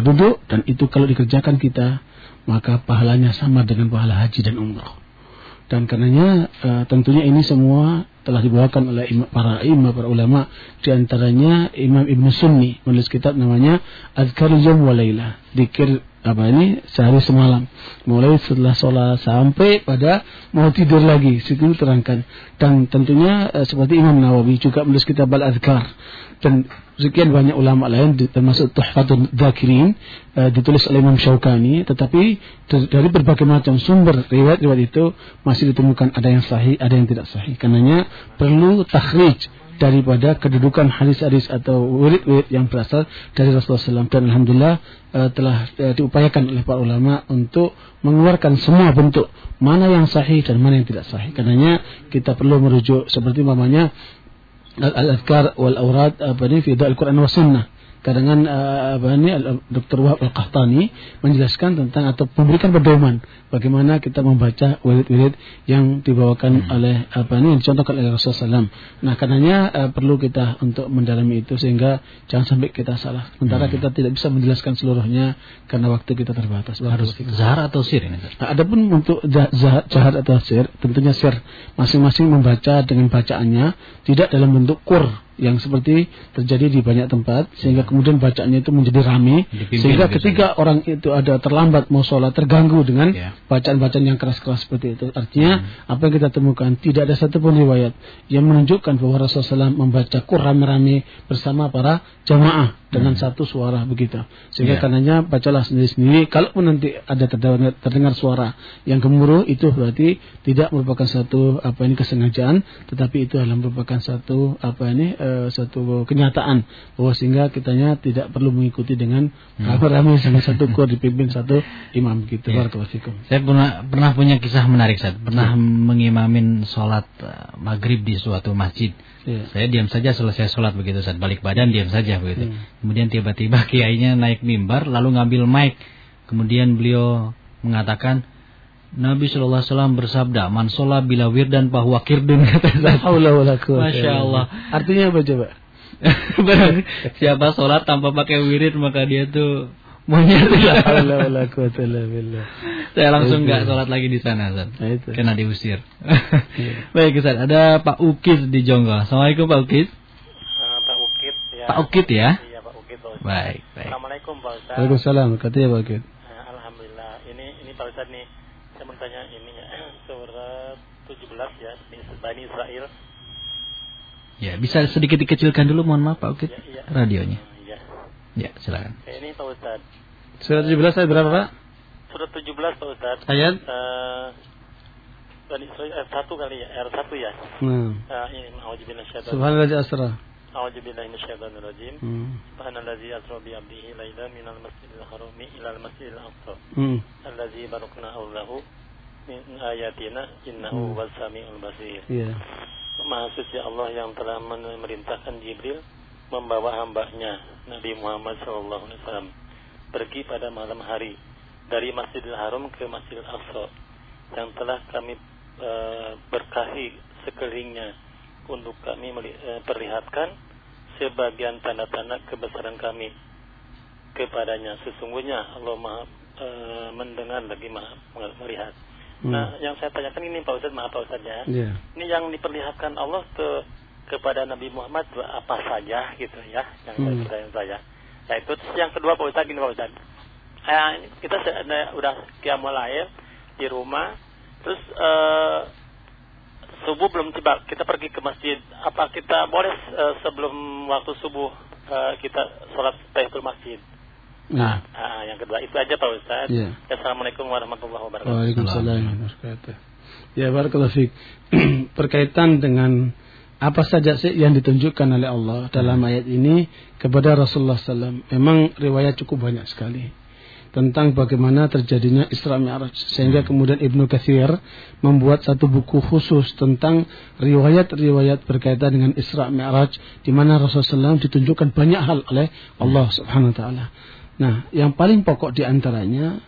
[SPEAKER 2] Duduk dan itu kalau dikerjakan kita maka pahalanya sama dengan pahala haji dan umrah. Dan karenanya eh, tentunya ini semua telah dibawakan oleh ima- para imam para ulama di antaranya Imam Ibnu Sunni menulis kitab namanya wa Laila dikir apa ini? Sehari semalam. Mulai setelah sholat sampai pada mau tidur lagi. Situ terangkan. Dan tentunya eh, seperti Imam Nawawi juga menulis kitab Al Azkar dan sekian banyak ulama lain termasuk Tuhfatul Dzakirin eh, ditulis oleh Imam Syaukani. Tetapi dari berbagai macam sumber riwayat-riwayat itu masih ditemukan ada yang sahih ada yang tidak sahih. Karenanya perlu takhrij daripada kedudukan hadis-hadis atau wirid-wirid yang berasal dari Rasulullah SAW dan Alhamdulillah eh, telah eh, diupayakan oleh para ulama untuk mengeluarkan semua bentuk mana yang sahih dan mana yang tidak sahih. Karenanya kita perlu merujuk seperti mamanya al-adhkar wal aurad apa ini fi al-Quran wa sunnah kadangan eh, apa ini Al- Dr. Wahab Al-Qahtani menjelaskan tentang atau memberikan pedoman bagaimana kita membaca wirid-wirid yang dibawakan oleh apa ini yang dicontohkan oleh Rasulullah SAW. Nah, karenanya eh, perlu kita untuk mendalami itu sehingga jangan sampai kita salah. Sementara kita tidak bisa menjelaskan seluruhnya karena waktu kita terbatas.
[SPEAKER 1] Harus zahar atau sir ini?
[SPEAKER 2] Nah, adapun untuk za- za- jahat atau sir, tentunya sir masing-masing membaca dengan bacaannya tidak dalam bentuk kur yang seperti terjadi di banyak tempat sehingga kemudian bacaannya itu menjadi rame
[SPEAKER 1] Dipimpin
[SPEAKER 2] sehingga ketika orang itu ada terlambat mau sholat terganggu dengan
[SPEAKER 1] Ya.
[SPEAKER 2] bacaan-bacaan yang keras-keras seperti itu. Artinya apa yang kita temukan tidak ada satupun riwayat yang menunjukkan bahwa Rasulullah SAW membaca kur rame-rame bersama para jamaah dengan satu suara begitu. Sehingga
[SPEAKER 1] Ya.
[SPEAKER 2] karenanya bacalah sendiri-sendiri. Kalaupun nanti ada terdengar, terdengar suara yang gemuruh itu berarti tidak merupakan satu apa ini kesengajaan tetapi itu adalah merupakan satu apa ini eh, satu kenyataan bahwa sehingga kitanya tidak perlu mengikuti dengan rame-rame sama satu kur dipimpin satu imam gitu
[SPEAKER 1] Ya. Saya pernah pernah punya kisah menarik Ustaz. Pernah mengimamin sholat eh, maghrib di suatu masjid.
[SPEAKER 2] Ya.
[SPEAKER 1] Saya diam saja selesai sholat begitu Ustaz. Balik badan diam saja begitu.
[SPEAKER 2] Hmm.
[SPEAKER 1] Kemudian tiba-tiba kiainya naik mimbar lalu ngambil mic. Kemudian beliau mengatakan Nabi Shallallahu Alaihi Wasallam bersabda, "Man sholat bila wirdan bahwa kirdun." Kata Ustaz.
[SPEAKER 2] quwwata
[SPEAKER 1] Masya Allah.
[SPEAKER 2] Artinya apa coba?
[SPEAKER 1] Berarti Siapa sholat tanpa pakai wirid maka dia tuh monyet. Saya langsung nggak sholat lagi di sana, Ustaz.
[SPEAKER 2] Nah, itu.
[SPEAKER 1] Karena diusir. Baik, Ustaz. Ada Pak Ukis di Jonggol. Assalamualaikum Pak Ukis.
[SPEAKER 4] Eh, Pak Ukit ya.
[SPEAKER 1] Pak Ukit ya.
[SPEAKER 4] Iya Pak Ukit Pak Ustaz.
[SPEAKER 1] Baik, baik.
[SPEAKER 4] Assalamualaikum Pak Ustaz.
[SPEAKER 2] Waalaikumsalam. Katanya Pak Ustaz.
[SPEAKER 4] Eh, Alhamdulillah. Ini ini Pak Ustaz nih. Saya mau tanya ini ya. Surat 17 ya. Bani Israel.
[SPEAKER 1] Ya, bisa sedikit dikecilkan dulu mohon maaf Pak Ukit
[SPEAKER 4] Ya, iya.
[SPEAKER 1] radionya.
[SPEAKER 4] Iya.
[SPEAKER 1] Ya, silakan.
[SPEAKER 4] Eh, Ini Pak Ustaz.
[SPEAKER 2] Surat 17 ayat berapa Pak?
[SPEAKER 4] Surat 17 Pak Ustaz.
[SPEAKER 2] Ayat?
[SPEAKER 4] Eh, Bani Israel ayat 1 kali ya. Ayat 1 ya.
[SPEAKER 2] Nah.
[SPEAKER 4] Eh, ini
[SPEAKER 2] Subhanallah asra.
[SPEAKER 4] Minasyaitonir rajim.
[SPEAKER 2] Hmm.
[SPEAKER 4] 'abdihi lailan minal masjidil harami ilal masjidil aqsa.
[SPEAKER 2] Hmm.
[SPEAKER 4] Allazi barakna lahu min ayatina innahu
[SPEAKER 2] Hmm.
[SPEAKER 4] was samiul basir.
[SPEAKER 2] Iya.
[SPEAKER 4] Maha suci Allah yang telah memerintahkan Jibril membawa hambanya Nabi Muhammad SAW pergi pada malam hari dari Masjidil Haram ke Masjidil Aqsa yang telah kami eh, berkahi sekelilingnya untuk kami meli- eh, perlihatkan sebagian tanda-tanda kebesaran kami kepadanya sesungguhnya Allah Maha eh, mendengar lagi Maha melihat.
[SPEAKER 2] Hmm.
[SPEAKER 4] Nah, yang saya tanyakan ini Pak Ustaz, maaf Pak Ustaz ya.
[SPEAKER 2] Iya.
[SPEAKER 4] Ini yang diperlihatkan Allah ke kepada Nabi Muhammad apa saja gitu ya, yang saya
[SPEAKER 2] Hmm.
[SPEAKER 4] pertanyaan saya. Nah itu Terus yang kedua Pak Ustaz ini Pak Ustaz. Eh, kita ada- udah kiamul di rumah, terus eh, subuh belum tiba, kita pergi ke masjid. Apa kita boleh eh, sebelum waktu subuh eh, kita sholat tahiyatul masjid?
[SPEAKER 2] Nah.
[SPEAKER 4] Ah, yang kedua itu aja Pak Ustaz.
[SPEAKER 2] Iya.
[SPEAKER 4] Assalamualaikum warahmatullahi wabarakatuh.
[SPEAKER 2] Waalaikumsalam warahmatullahi wabarakatuh. Ya barakallahu fiik. Berkaitan dengan apa saja sih yang ditunjukkan oleh Allah dalam ayat ini kepada Rasulullah SAW. Memang riwayat cukup banyak sekali tentang bagaimana terjadinya Isra Mi'raj sehingga kemudian Ibnu Katsir membuat satu buku khusus tentang riwayat-riwayat berkaitan dengan Isra Mi'raj di mana Rasulullah SAW ditunjukkan banyak hal oleh Allah Subhanahu wa taala. Nah, yang paling pokok di antaranya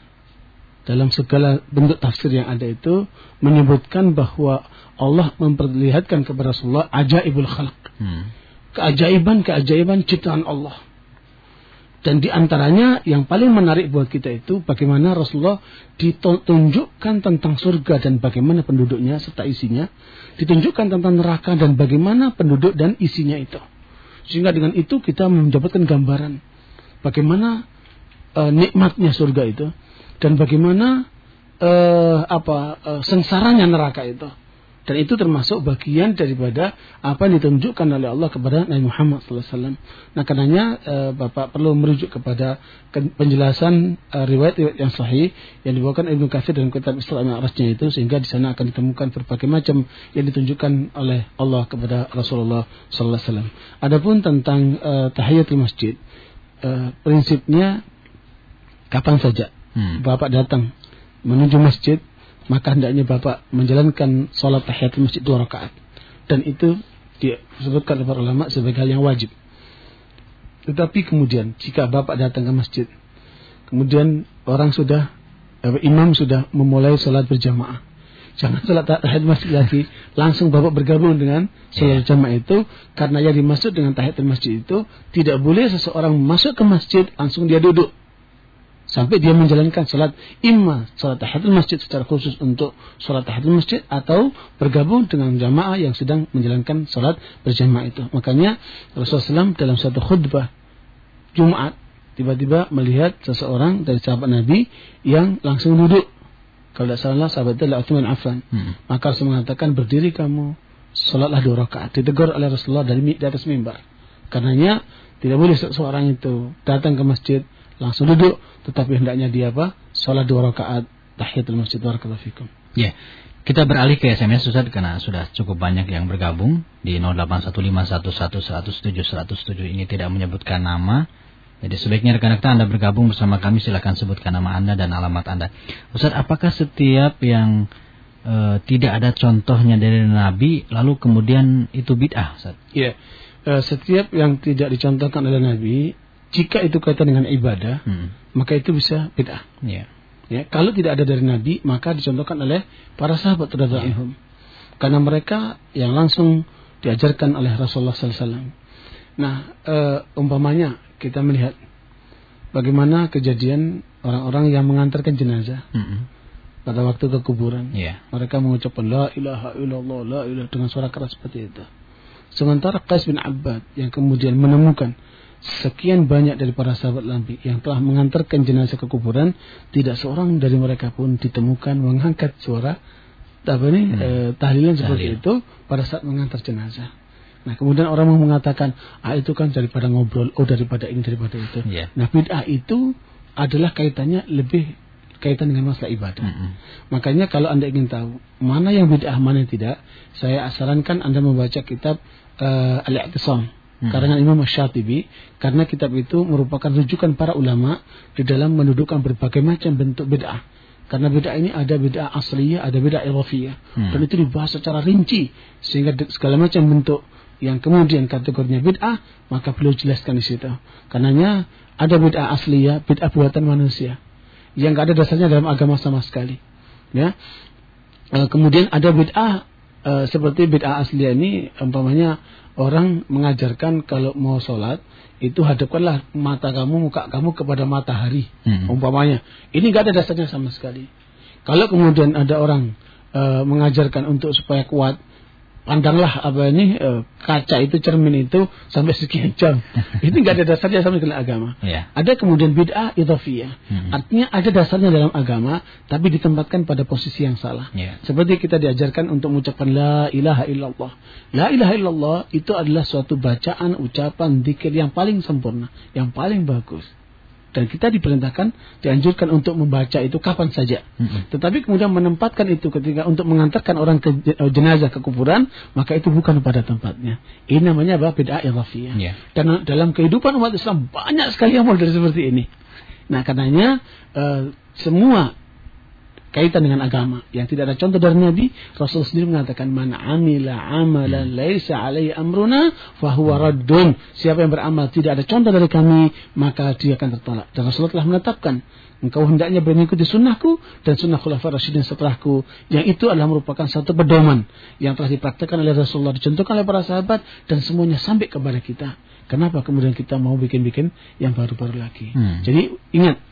[SPEAKER 2] dalam segala bentuk tafsir yang ada itu menyebutkan bahwa Allah memperlihatkan kepada Rasulullah ajaibul khalq.
[SPEAKER 1] Hmm.
[SPEAKER 2] Keajaiban-keajaiban ciptaan Allah. Dan di antaranya yang paling menarik buat kita itu bagaimana Rasulullah ditunjukkan tentang surga dan bagaimana penduduknya serta isinya. Ditunjukkan tentang neraka dan bagaimana penduduk dan isinya itu. Sehingga dengan itu kita mendapatkan gambaran bagaimana eh, nikmatnya surga itu dan bagaimana eh, apa eh, sengsaranya neraka itu. Dan itu termasuk bagian daripada apa yang ditunjukkan oleh Allah kepada Nabi Muhammad SAW. Nah, karenanya eh, Bapak perlu merujuk kepada ke- penjelasan eh, riwayat-riwayat yang sahih yang dibawakan Ibnu Katsir dalam kitab Isra Mi'rajnya itu sehingga di sana akan ditemukan berbagai macam yang ditunjukkan oleh Allah kepada Rasulullah SAW. Adapun tentang eh, tahiyatul masjid, eh, prinsipnya kapan saja
[SPEAKER 1] Hmm.
[SPEAKER 2] Bapak datang menuju masjid, maka hendaknya Bapak menjalankan sholat tahiyatul masjid dua rakaat. Dan itu disebutkan oleh para ulama sebagai hal yang wajib. Tetapi kemudian jika Bapak datang ke masjid, kemudian orang sudah, eh, imam sudah memulai sholat berjamaah. Jangan sholat tahiyatul masjid lagi, langsung Bapak bergabung dengan sholat jamaah itu, karena yang dimaksud dengan tahiyatul masjid itu tidak boleh seseorang masuk ke masjid langsung dia duduk sampai dia menjalankan salat imma salat tahiyatul masjid secara khusus untuk salat tahiyatul masjid atau bergabung dengan jamaah yang sedang menjalankan salat berjamaah itu. Makanya Rasulullah SAW dalam satu khutbah Jumat tiba-tiba melihat seseorang dari sahabat Nabi yang langsung duduk. Kalau tidak salah sahabat itu adalah Uthman Affan.
[SPEAKER 1] Hmm.
[SPEAKER 2] Maka Rasul mengatakan berdiri kamu salatlah dua rakaat. Ditegur oleh Rasulullah dari di atas mimbar. Karenanya tidak boleh seseorang itu datang ke masjid langsung duduk, tetapi hendaknya dia apa? Salat dua rakaat tahiyatul masjid. Barakallahu fikum.
[SPEAKER 1] Ya, kita beralih ke SMS Ustaz karena sudah cukup banyak yang bergabung di 081511107107 ini tidak menyebutkan nama. Jadi sebaiknya rekan-rekan Anda bergabung bersama kami silahkan sebutkan nama Anda dan alamat Anda. Ustaz, apakah setiap yang eh, tidak ada contohnya dari Nabi lalu kemudian itu bid'ah Ustaz?
[SPEAKER 2] Ya, eh, setiap yang tidak dicontohkan oleh Nabi, jika itu kaitan dengan ibadah,
[SPEAKER 1] Hmm.
[SPEAKER 2] maka itu bisa bid'ah.
[SPEAKER 1] Ya.
[SPEAKER 2] Ya, kalau tidak ada dari Nabi, maka dicontohkan oleh para sahabat radhiyallahu anhum. Karena mereka yang langsung diajarkan oleh Rasulullah SAW. Nah, eh, umpamanya kita melihat bagaimana kejadian orang-orang yang mengantarkan jenazah
[SPEAKER 1] Hmm.
[SPEAKER 2] pada waktu ke kuburan.
[SPEAKER 1] Ya.
[SPEAKER 2] Mereka mengucapkan la ilaha illallah, la ilaha dengan suara keras seperti itu. Sementara Qais bin Abbad yang kemudian menemukan sekian banyak dari para sahabat Nabi yang telah mengantarkan jenazah ke kuburan, tidak seorang dari mereka pun ditemukan mengangkat suara apa ini hmm. eh, tahlilan seperti Tahlil. itu pada saat mengantar jenazah. Nah kemudian orang mau mengatakan ah itu kan daripada ngobrol, oh daripada ini daripada itu. Yeah. Nah bid'ah itu adalah kaitannya lebih kaitan dengan masalah ibadah. Mm -hmm. Makanya kalau anda ingin tahu mana yang bid'ah mana yang tidak, saya sarankan anda membaca kitab uh, Al-I'tisam hmm. karangan Imam Syatibi karena kitab itu merupakan rujukan para ulama di dalam mendudukan berbagai macam bentuk bid'ah. Karena bid'ah ini ada bid'ah asliyah, ada bid'ah ilafiyah. Hmm. Dan itu dibahas secara rinci sehingga segala macam bentuk yang kemudian kategorinya bid'ah maka beliau jelaskan di situ. Karenanya ada bid'ah asliyah, bid'ah buatan manusia yang tidak ada dasarnya dalam agama sama sekali. Ya. E, kemudian ada bid'ah e, seperti bid'ah asliyah ini umpamanya orang mengajarkan kalau mau sholat itu hadapkanlah mata kamu, muka kamu kepada matahari, hmm. umpamanya. Ini nggak ada dasarnya sama sekali. Kalau kemudian ada orang e, mengajarkan untuk supaya kuat, pandanglah apa ini e, kaca itu cermin itu sampai sekian jam. itu nggak ada dasarnya sama dengan agama. Yeah. Ada kemudian bid'ah idhafiyah. Hmm. Artinya ada dasarnya dalam agama tapi ditempatkan pada posisi yang salah. Yeah. Seperti kita diajarkan untuk mengucapkan la ilaha illallah. La ilaha illallah itu adalah suatu bacaan, ucapan, zikir yang paling sempurna, yang paling bagus dan kita diperintahkan dianjurkan untuk membaca itu kapan saja. Mm-hmm. Tetapi kemudian menempatkan itu ketika untuk mengantarkan orang ke eh, jenazah ke kuburan, maka itu bukan pada tempatnya. Ini namanya apa? Bid'ah idhafiyah. Yeah. Dan dalam kehidupan umat Islam banyak sekali yang model seperti ini. Nah, karenanya uh, semua kaitan dengan agama. Yang tidak ada contoh dari Nabi Rasul sendiri mengatakan man amila amalan laisa alaihi amruna fahuwa raddun. Siapa yang beramal tidak ada contoh dari kami maka dia akan tertolak. Dan Rasulullah telah menetapkan engkau hendaknya mengikuti sunnahku dan sunnah khulafah rasyidin setelahku. Yang itu adalah merupakan satu pedoman yang telah dipraktekkan oleh Rasulullah dicontohkan oleh para sahabat dan semuanya sampai kepada kita. Kenapa kemudian kita mau bikin-bikin yang baru-baru lagi? Hmm. jadi ingat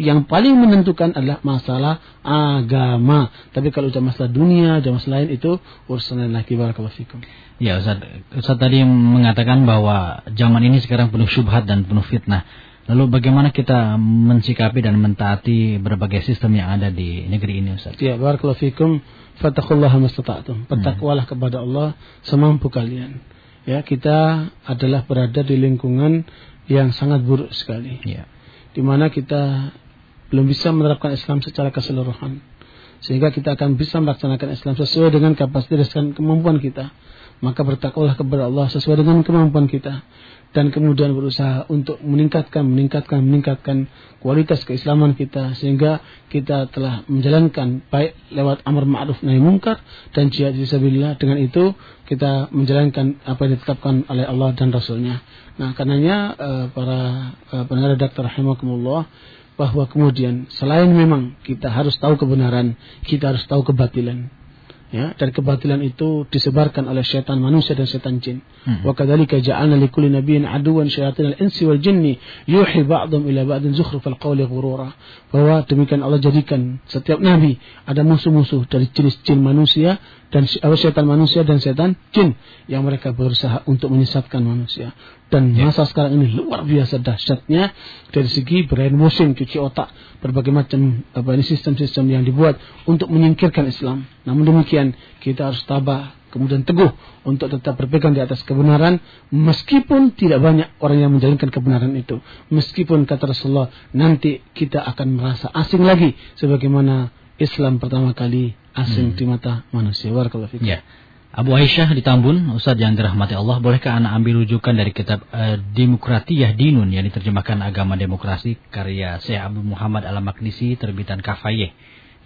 [SPEAKER 2] yang paling menentukan adalah masalah agama. Tapi kalau sudah masalah dunia, sudah masalah lain itu urusan lain lagi barakallahu fikum.
[SPEAKER 1] Ya Ustaz, Ustaz tadi mengatakan bahwa zaman ini sekarang penuh syubhat dan penuh fitnah. Lalu bagaimana kita mensikapi dan mentaati berbagai sistem yang ada di negeri ini Ustaz?
[SPEAKER 2] Ya, barakallahu fikum. Fattaqullaha mastata'tum. Bertakwalah hmm. kepada Allah semampu kalian. Ya, kita adalah berada di lingkungan yang sangat buruk sekali. Ya. Di mana kita belum bisa menerapkan Islam secara keseluruhan. Sehingga kita akan bisa melaksanakan Islam sesuai dengan kapasitas dan kemampuan kita. Maka bertakwalah kepada Allah sesuai dengan kemampuan kita. Dan kemudian berusaha untuk meningkatkan, meningkatkan, meningkatkan kualitas keislaman kita. Sehingga kita telah menjalankan baik lewat amar ma'ruf nahi mungkar dan jihad fisabilillah. Dengan itu kita menjalankan apa yang ditetapkan oleh Allah dan Rasulnya. Nah karenanya uh, para uh, pendengar dokter rahimakumullah bahwa kemudian selain memang kita harus tahu kebenaran, kita harus tahu kebatilan. Ya, dan kebatilan itu disebarkan oleh syaitan manusia dan syaitan jin. Hmm. Wa kadzalika ja'alna likulli nabiyyin aduwan syayatin al-insi wal jinni yuhi ba'dhum ila ba'din zukhrufal qawli ghurura. Bahwa demikian Allah jadikan setiap nabi ada musuh-musuh dari jenis jin manusia dan syaitan manusia dan syaitan jin yang mereka berusaha untuk menyesatkan manusia. Dan ya. masa sekarang ini luar biasa dahsyatnya dari segi brainwashing, cuci otak, berbagai macam apa ini sistem-sistem yang dibuat untuk menyingkirkan Islam. Namun demikian kita harus tabah kemudian teguh untuk tetap berpegang di atas kebenaran meskipun tidak banyak orang yang menjalankan kebenaran itu. Meskipun kata Rasulullah nanti kita akan merasa asing lagi sebagaimana Islam pertama kali asing hmm. di mata manusia. Barakallahu
[SPEAKER 1] Ya. Abu Aisyah di Tambun, Ustaz yang dirahmati Allah, bolehkah anak ambil rujukan dari kitab uh, Demokratiyah Dinun yang diterjemahkan agama demokrasi karya Syekh Abu Muhammad Al-Makdisi terbitan Kafayeh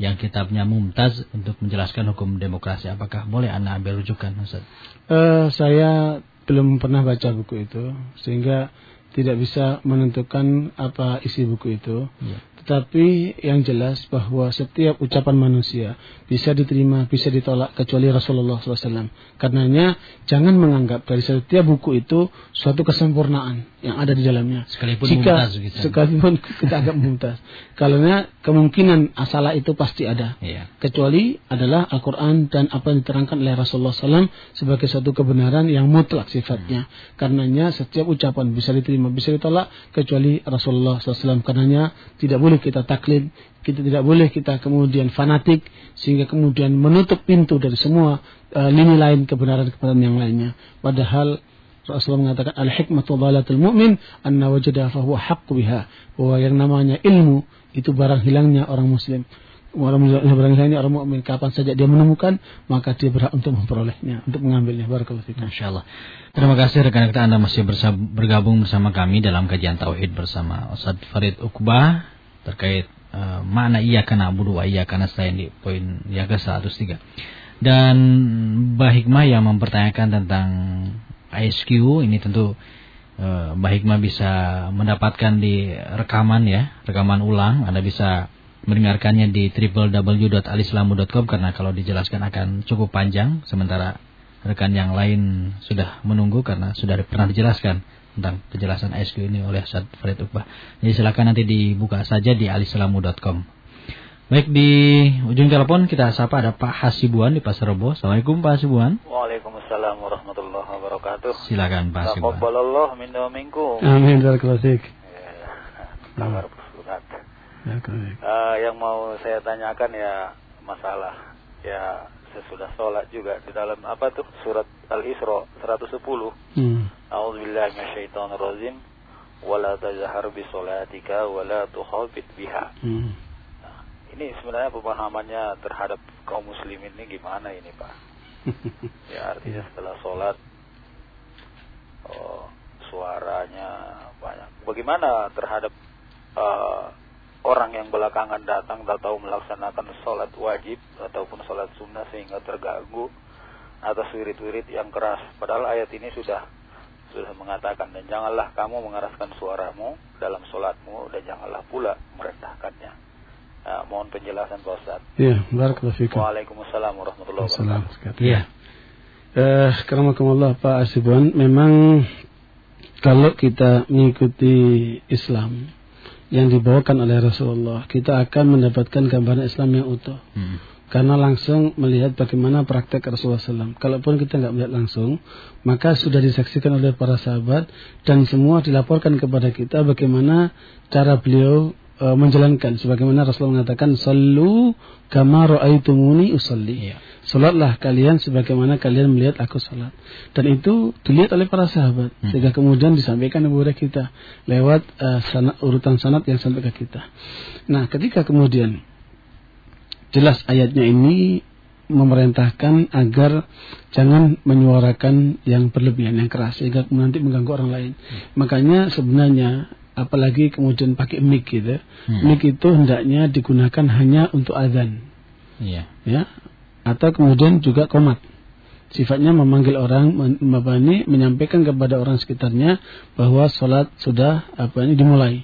[SPEAKER 1] yang kitabnya mumtaz untuk menjelaskan hukum demokrasi. Apakah boleh anak ambil rujukan Ustaz?
[SPEAKER 2] Uh, saya belum pernah baca buku itu sehingga tidak bisa menentukan apa isi buku itu. Ya. Tetapi yang jelas bahwa setiap ucapan manusia bisa diterima, bisa ditolak kecuali Rasulullah SAW. Karenanya jangan menganggap dari setiap buku itu suatu kesempurnaan yang ada di dalamnya.
[SPEAKER 1] Sekalipun
[SPEAKER 2] Jika
[SPEAKER 1] mumtaz gitu.
[SPEAKER 2] sekalipun kita agak mumtaz. Karena kemungkinan asalah itu pasti ada.
[SPEAKER 1] Iya.
[SPEAKER 2] Kecuali adalah Al-Quran dan apa yang diterangkan oleh Rasulullah SAW sebagai suatu kebenaran yang mutlak sifatnya. Karenanya setiap ucapan bisa diterima, bisa ditolak kecuali Rasulullah SAW. Karenanya tidak boleh kita taklid, kita tidak boleh kita kemudian fanatik sehingga kemudian menutup pintu dari semua uh, lini lain kebenaran-kebenaran yang lainnya. Padahal Rasulullah mengatakan al-hikmatu dhalatul mu'min anna wajada fahuwa haqqu biha. Bahwa yang namanya ilmu itu barang hilangnya orang muslim. Orang muslim barang hilangnya orang mukmin kapan saja dia menemukan maka dia berhak untuk memperolehnya, untuk mengambilnya. Barakallahu fikum.
[SPEAKER 1] Masya Allah. Terima kasih rekan rekan Anda masih bergabung bersama kami dalam kajian Tauhid bersama Ustaz Farid Uqbah terkait eh, makna iya karena abudu wa iya karena selain di poin yang ke 103. Dan Mbak Hikmah yang mempertanyakan tentang ISQ ini tentu eh, Mbak Hikmah bisa mendapatkan di rekaman ya, rekaman ulang. Anda bisa mendengarkannya di www.alislamu.com karena kalau dijelaskan akan cukup panjang sementara rekan yang lain sudah menunggu karena sudah pernah dijelaskan tentang penjelasan ISQ ini oleh Ustaz Farid Uqbah. Jadi silakan nanti dibuka saja di alislamu.com. Baik di ujung telepon kita sapa ada Pak Hasibuan di Pasar Rebo. Assalamualaikum Pak Hasibuan.
[SPEAKER 3] Waalaikumsalam warahmatullahi wabarakatuh.
[SPEAKER 1] Silakan Pak Hasibuan.
[SPEAKER 3] Taqabbalallah minna wa minkum.
[SPEAKER 2] Amin. Barakallahu fik.
[SPEAKER 3] Ya, Kabar
[SPEAKER 2] fik.
[SPEAKER 3] Eh, yang mau saya tanyakan ya masalah ya sesudah sholat juga di dalam apa tuh surat Al-Isra 110.
[SPEAKER 2] Hmm.
[SPEAKER 3] A'udzubillahi minasyaitonirrajim. Wala tajhar bi sholatika wala tukhafit biha.
[SPEAKER 2] Hmm.
[SPEAKER 3] Ini sebenarnya pemahamannya terhadap kaum muslimin ini gimana ini, Pak? Ya artinya setelah sholat oh, suaranya banyak. Bagaimana terhadap eh, orang yang belakangan datang tak tahu melaksanakan sholat wajib ataupun sholat sunnah sehingga terganggu atas wirid-wirid yang keras. Padahal ayat ini sudah sudah mengatakan dan janganlah kamu mengeraskan suaramu dalam sholatmu dan janganlah pula merendahkannya. Nah, mohon penjelasan Pak Ustaz.
[SPEAKER 2] Ya, barakallahu fikum.
[SPEAKER 3] Waalaikumsalam warahmatullahi wabarakatuh.
[SPEAKER 1] Iya.
[SPEAKER 2] Eh, karamakumullah Pak Asibuan, memang kalau kita mengikuti Islam yang dibawakan oleh Rasulullah, kita akan mendapatkan gambaran Islam yang utuh.
[SPEAKER 1] Hmm.
[SPEAKER 2] Karena langsung melihat bagaimana praktek Rasulullah SAW. Kalaupun kita nggak melihat langsung, maka sudah disaksikan oleh para sahabat dan semua dilaporkan kepada kita bagaimana cara beliau e, menjalankan. Sebagaimana Rasulullah mengatakan, Sallu kama ra'aitumuni usalli.
[SPEAKER 1] Iya.
[SPEAKER 2] Salatlah kalian sebagaimana kalian melihat aku salat. Dan itu dilihat oleh para sahabat.
[SPEAKER 1] Hmm.
[SPEAKER 2] Sehingga kemudian disampaikan kepada kita lewat eh, sanad- urutan sanat yang sampai ke kita. Nah, ketika kemudian jelas ayatnya ini memerintahkan agar jangan menyuarakan yang berlebihan, yang keras sehingga nanti mengganggu orang lain. Makanya sebenarnya apalagi kemudian pakai mic gitu.
[SPEAKER 1] Hmm.
[SPEAKER 2] Mic itu hendaknya digunakan hanya untuk azan,
[SPEAKER 1] Iya.
[SPEAKER 2] ya. Atau kemudian juga komat. Sifatnya memanggil orang, ini, menyampaikan kepada orang sekitarnya bahwa sholat sudah apa ini dimulai.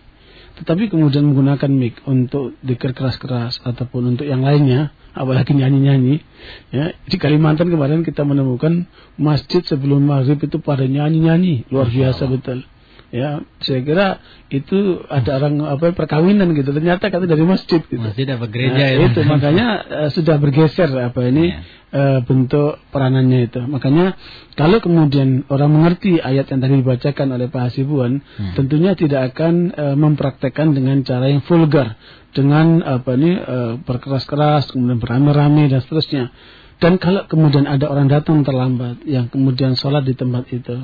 [SPEAKER 2] Tetapi kemudian menggunakan mic untuk dikir keras-keras ataupun untuk yang lainnya, apalagi nyanyi-nyanyi. Ya, di Kalimantan kemarin kita menemukan masjid sebelum maghrib itu pada nyanyi-nyanyi, luar biasa betul. Ya, saya kira itu ada orang apa perkawinan gitu. Ternyata kata dari masjid gitu.
[SPEAKER 1] Masjid apa gereja
[SPEAKER 2] Nah,
[SPEAKER 1] ya?
[SPEAKER 2] itu makanya eh, sudah bergeser apa ini
[SPEAKER 1] Iya.
[SPEAKER 2] eh, bentuk peranannya itu. Makanya kalau kemudian orang mengerti ayat yang tadi dibacakan oleh Pak Hasibuan,
[SPEAKER 1] Hmm.
[SPEAKER 2] tentunya tidak akan eh, mempraktekkan dengan cara yang vulgar, dengan apa ini eh, berkeras-keras, kemudian beramai-ramai dan seterusnya. Dan kalau kemudian ada orang datang terlambat yang kemudian sholat di tempat itu,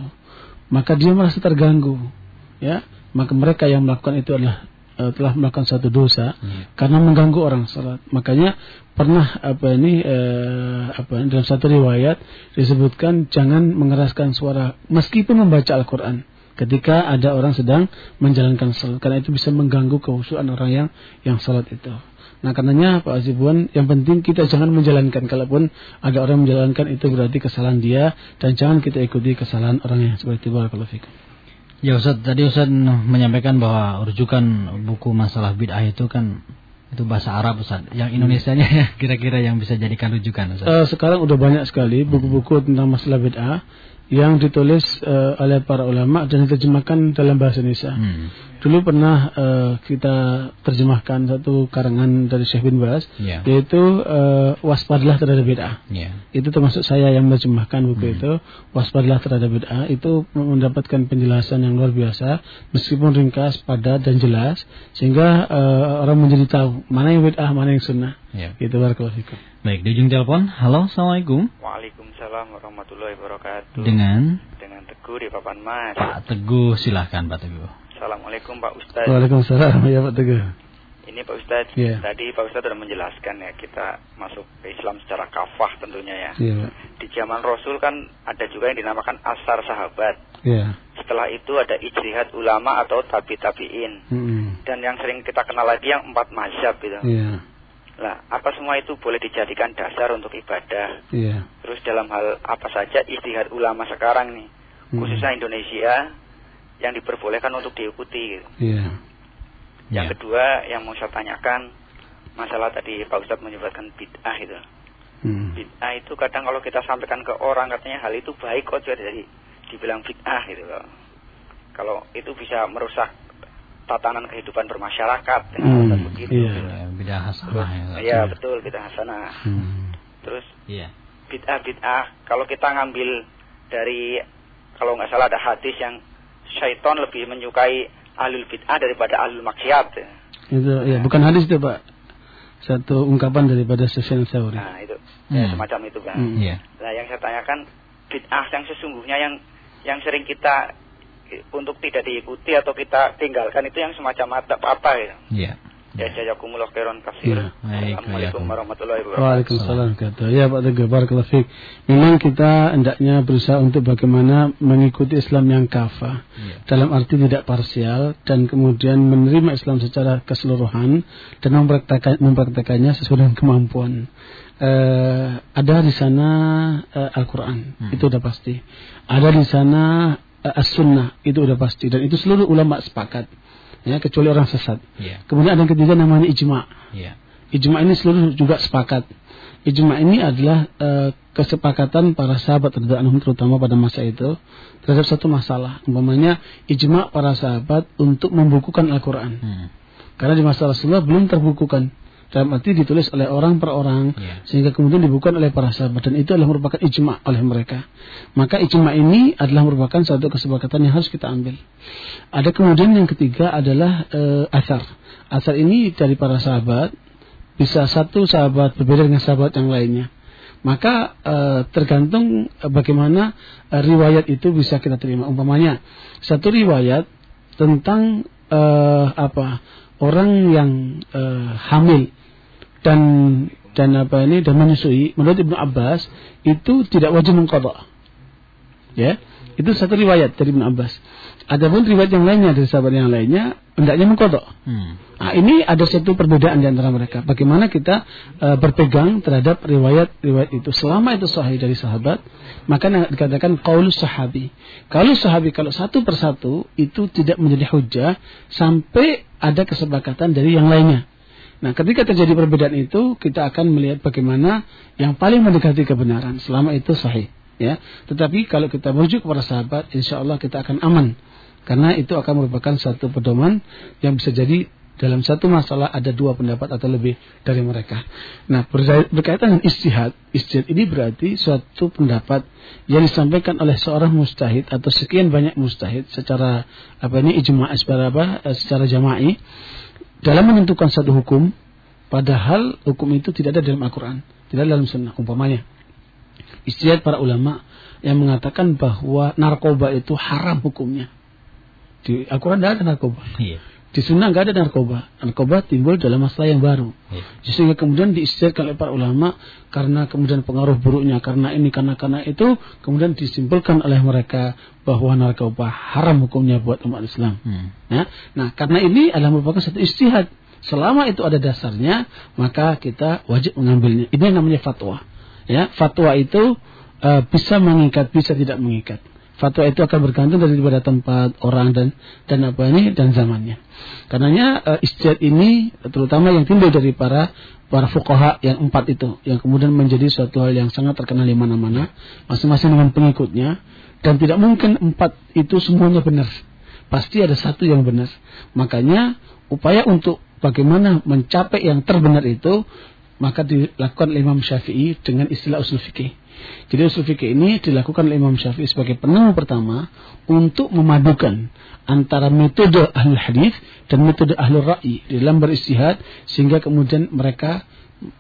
[SPEAKER 2] maka dia merasa terganggu, ya. Maka mereka yang melakukan itu adalah eh, telah melakukan satu dosa
[SPEAKER 1] Hmm.
[SPEAKER 2] karena mengganggu orang sholat. Makanya pernah apa ini eh, apa ini, dalam satu riwayat disebutkan jangan mengeraskan suara meskipun membaca Al-Qur'an ketika ada orang sedang menjalankan sholat karena itu bisa mengganggu kehusuan orang yang yang sholat itu. Nah karenanya Pak Azibuan yang penting kita jangan menjalankan kalaupun ada orang menjalankan itu berarti kesalahan dia dan jangan kita ikuti kesalahan orang yang seperti itu. Barakallahu fikum.
[SPEAKER 1] Ya Ustaz, tadi Ustaz menyampaikan bahwa rujukan buku masalah bid'ah itu kan itu bahasa Arab Ustaz. Yang Indonesianya ya kira-kira yang bisa jadikan rujukan Ustaz.
[SPEAKER 2] Uh, sekarang udah banyak sekali buku-buku tentang masalah bid'ah yang ditulis uh, oleh para ulama dan diterjemahkan dalam bahasa Indonesia. Hmm. Dulu pernah uh, kita terjemahkan satu karangan dari Syekh bin Bas, yeah. yaitu uh, waspadalah terhadap bid'ah. Yeah. Itu termasuk saya yang menerjemahkan buku hmm. itu, waspadalah terhadap bid'ah. Itu mendapatkan penjelasan yang luar biasa, meskipun ringkas, padat dan jelas, sehingga uh, orang menjadi tahu mana yang bid'ah, mana yang sunnah. Yeah. Itu barakallahu
[SPEAKER 1] Baik, di ujung telepon. Halo, Assalamualaikum.
[SPEAKER 3] Waalaikumsalam warahmatullahi wabarakatuh.
[SPEAKER 1] Dengan?
[SPEAKER 3] Dengan Teguh di Papan Mas.
[SPEAKER 1] Pak Teguh, silahkan Pak Teguh.
[SPEAKER 3] Assalamualaikum Pak Ustadz.
[SPEAKER 2] Waalaikumsalam ya Pak Teguh.
[SPEAKER 3] Ini Pak Ustadz, yeah. tadi Pak Ustadz sudah menjelaskan ya kita masuk ke Islam secara kafah tentunya ya. Yeah. Di zaman Rasul kan ada juga yang dinamakan asar sahabat. Yeah. Setelah itu ada ijtihad ulama atau tabi-tabiin. Mm -hmm. Dan yang sering kita kenal lagi yang empat mazhab gitu. Yeah Nah, apa semua itu boleh dijadikan dasar untuk ibadah. Yeah. Terus dalam hal apa saja istihad ulama sekarang nih, hmm. khususnya Indonesia yang diperbolehkan untuk diikuti. Gitu. Yeah. Yang yeah. kedua yang mau saya tanyakan masalah tadi Pak Ustadz menyebutkan bid'ah itu. Hmm. Bid'ah itu kadang kalau kita sampaikan ke orang katanya hal itu baik kok jadi dibilang bid'ah gitu loh. Kalau itu bisa merusak tatanan kehidupan bermasyarakat dengan hmm, begitu.
[SPEAKER 1] Iya, bid'ah hasanah ya.
[SPEAKER 3] Iya, betul bid'ah hasanah. Hmm. Terus iya. bid'ah bid'ah kalau kita ngambil dari kalau nggak salah ada hadis yang syaitan lebih menyukai alul bid'ah daripada alul maksiat.
[SPEAKER 2] Itu ya, bukan hadis itu, Pak. Satu ungkapan daripada Sufyan Tsauri.
[SPEAKER 3] Nah, itu. Ya, hmm. Ya, semacam itu kan. Hmm. Yeah. Nah, yang saya tanyakan bid'ah yang sesungguhnya yang yang sering kita untuk tidak diikuti atau kita tinggalkan itu yang semacam apa ya. Iya. Ya jazakumullah khairan kasir. Ya, Assalamualaikum warahmatullahi wabarakatuh.
[SPEAKER 2] Waalaikumsalam kata. Ya Pak Teguh barakallahu fiik. Memang kita hendaknya berusaha untuk bagaimana mengikuti Islam yang kafah. Ya. Dalam arti tidak parsial dan kemudian menerima Islam secara keseluruhan dan mempraktekan, mempraktekannya sesuai dengan kemampuan. Uh, ada di sana uh, Al-Qur'an. Hmm. Itu sudah pasti. Ada di sana uh, as-sunnah itu udah pasti dan itu seluruh ulama sepakat ya kecuali orang sesat. Yeah. Kemudian ada yang ketiga namanya ijma. Yeah. Ijma ini seluruh juga sepakat. Ijma ini adalah uh, kesepakatan para sahabat radhiyallahu terutama pada masa itu terhadap satu masalah. Umpamanya ijma para sahabat untuk membukukan Al-Qur'an. Hmm. Karena di masa Rasulullah belum terbukukan dalam arti ditulis oleh orang per orang yeah. sehingga kemudian dibukukan oleh para sahabat. Dan itu adalah merupakan ijma oleh mereka. Maka ijma ini adalah merupakan satu kesepakatan yang harus kita ambil. Ada kemudian yang ketiga adalah uh, asar. Asar ini dari para sahabat bisa satu sahabat berbeda dengan sahabat yang lainnya. Maka uh, tergantung bagaimana uh, riwayat itu bisa kita terima. Umpamanya satu riwayat tentang uh, apa orang yang uh, hamil dan dan apa ini dan menyusui menurut Ibnu Abbas itu tidak wajib mengkodok. Ya itu satu riwayat dari Ibnu Abbas adapun riwayat yang lainnya dari sahabat yang lainnya hendaknya mengkodok. Hmm. nah ini ada satu perbedaan di antara mereka. Bagaimana kita uh, berpegang terhadap riwayat-riwayat itu. Selama itu sahih dari sahabat maka dikatakan qaulus sahabi. Kalau sahabi kalau satu persatu itu tidak menjadi hujah sampai ada kesepakatan dari yang lainnya. Nah, ketika terjadi perbedaan itu, kita akan melihat bagaimana yang paling mendekati kebenaran. Selama itu sahih, ya. Tetapi kalau kita merujuk kepada sahabat, insya Allah kita akan aman, karena itu akan merupakan satu pedoman yang bisa jadi dalam satu masalah ada dua pendapat atau lebih dari mereka. Nah, berkaitan dengan istihad, istihad ini berarti suatu pendapat yang disampaikan oleh seorang mustahid atau sekian banyak mustahid secara apa ini ijma' apa secara jama'i dalam menentukan satu hukum, padahal hukum itu tidak ada dalam Al-Quran, tidak ada dalam Sunnah. Umpamanya, istiadat para ulama yang mengatakan bahwa narkoba itu haram hukumnya. Di Al-Quran tidak ada narkoba. Iya. Di sunnah nggak ada narkoba. Narkoba timbul dalam masalah yang baru. Ya. Sehingga kemudian diistiadatkan oleh para ulama karena kemudian pengaruh buruknya karena ini karena karena itu kemudian disimpulkan oleh mereka bahwa narkoba haram hukumnya buat umat Islam. Hmm. Ya? Nah karena ini adalah merupakan satu istihad. Selama itu ada dasarnya maka kita wajib mengambilnya. Ini namanya fatwa. Ya fatwa itu uh, bisa mengikat bisa tidak mengikat. Fatwa itu akan bergantung daripada tempat, orang dan dan apa ini dan zamannya. Karenanya uh, istihad ini terutama yang timbul dari para para fuqaha yang empat itu yang kemudian menjadi suatu hal yang sangat terkenal di mana-mana masing-masing dengan pengikutnya dan tidak mungkin empat itu semuanya benar. Pasti ada satu yang benar. Makanya upaya untuk bagaimana mencapai yang terbenar itu maka dilakukan Imam Syafi'i dengan istilah usul fikih. Jadi usul fikih ini dilakukan oleh Imam Syafi'i sebagai penemu pertama untuk memadukan antara metode ahli hadis dan metode ahli ra'i dalam beristihad sehingga kemudian mereka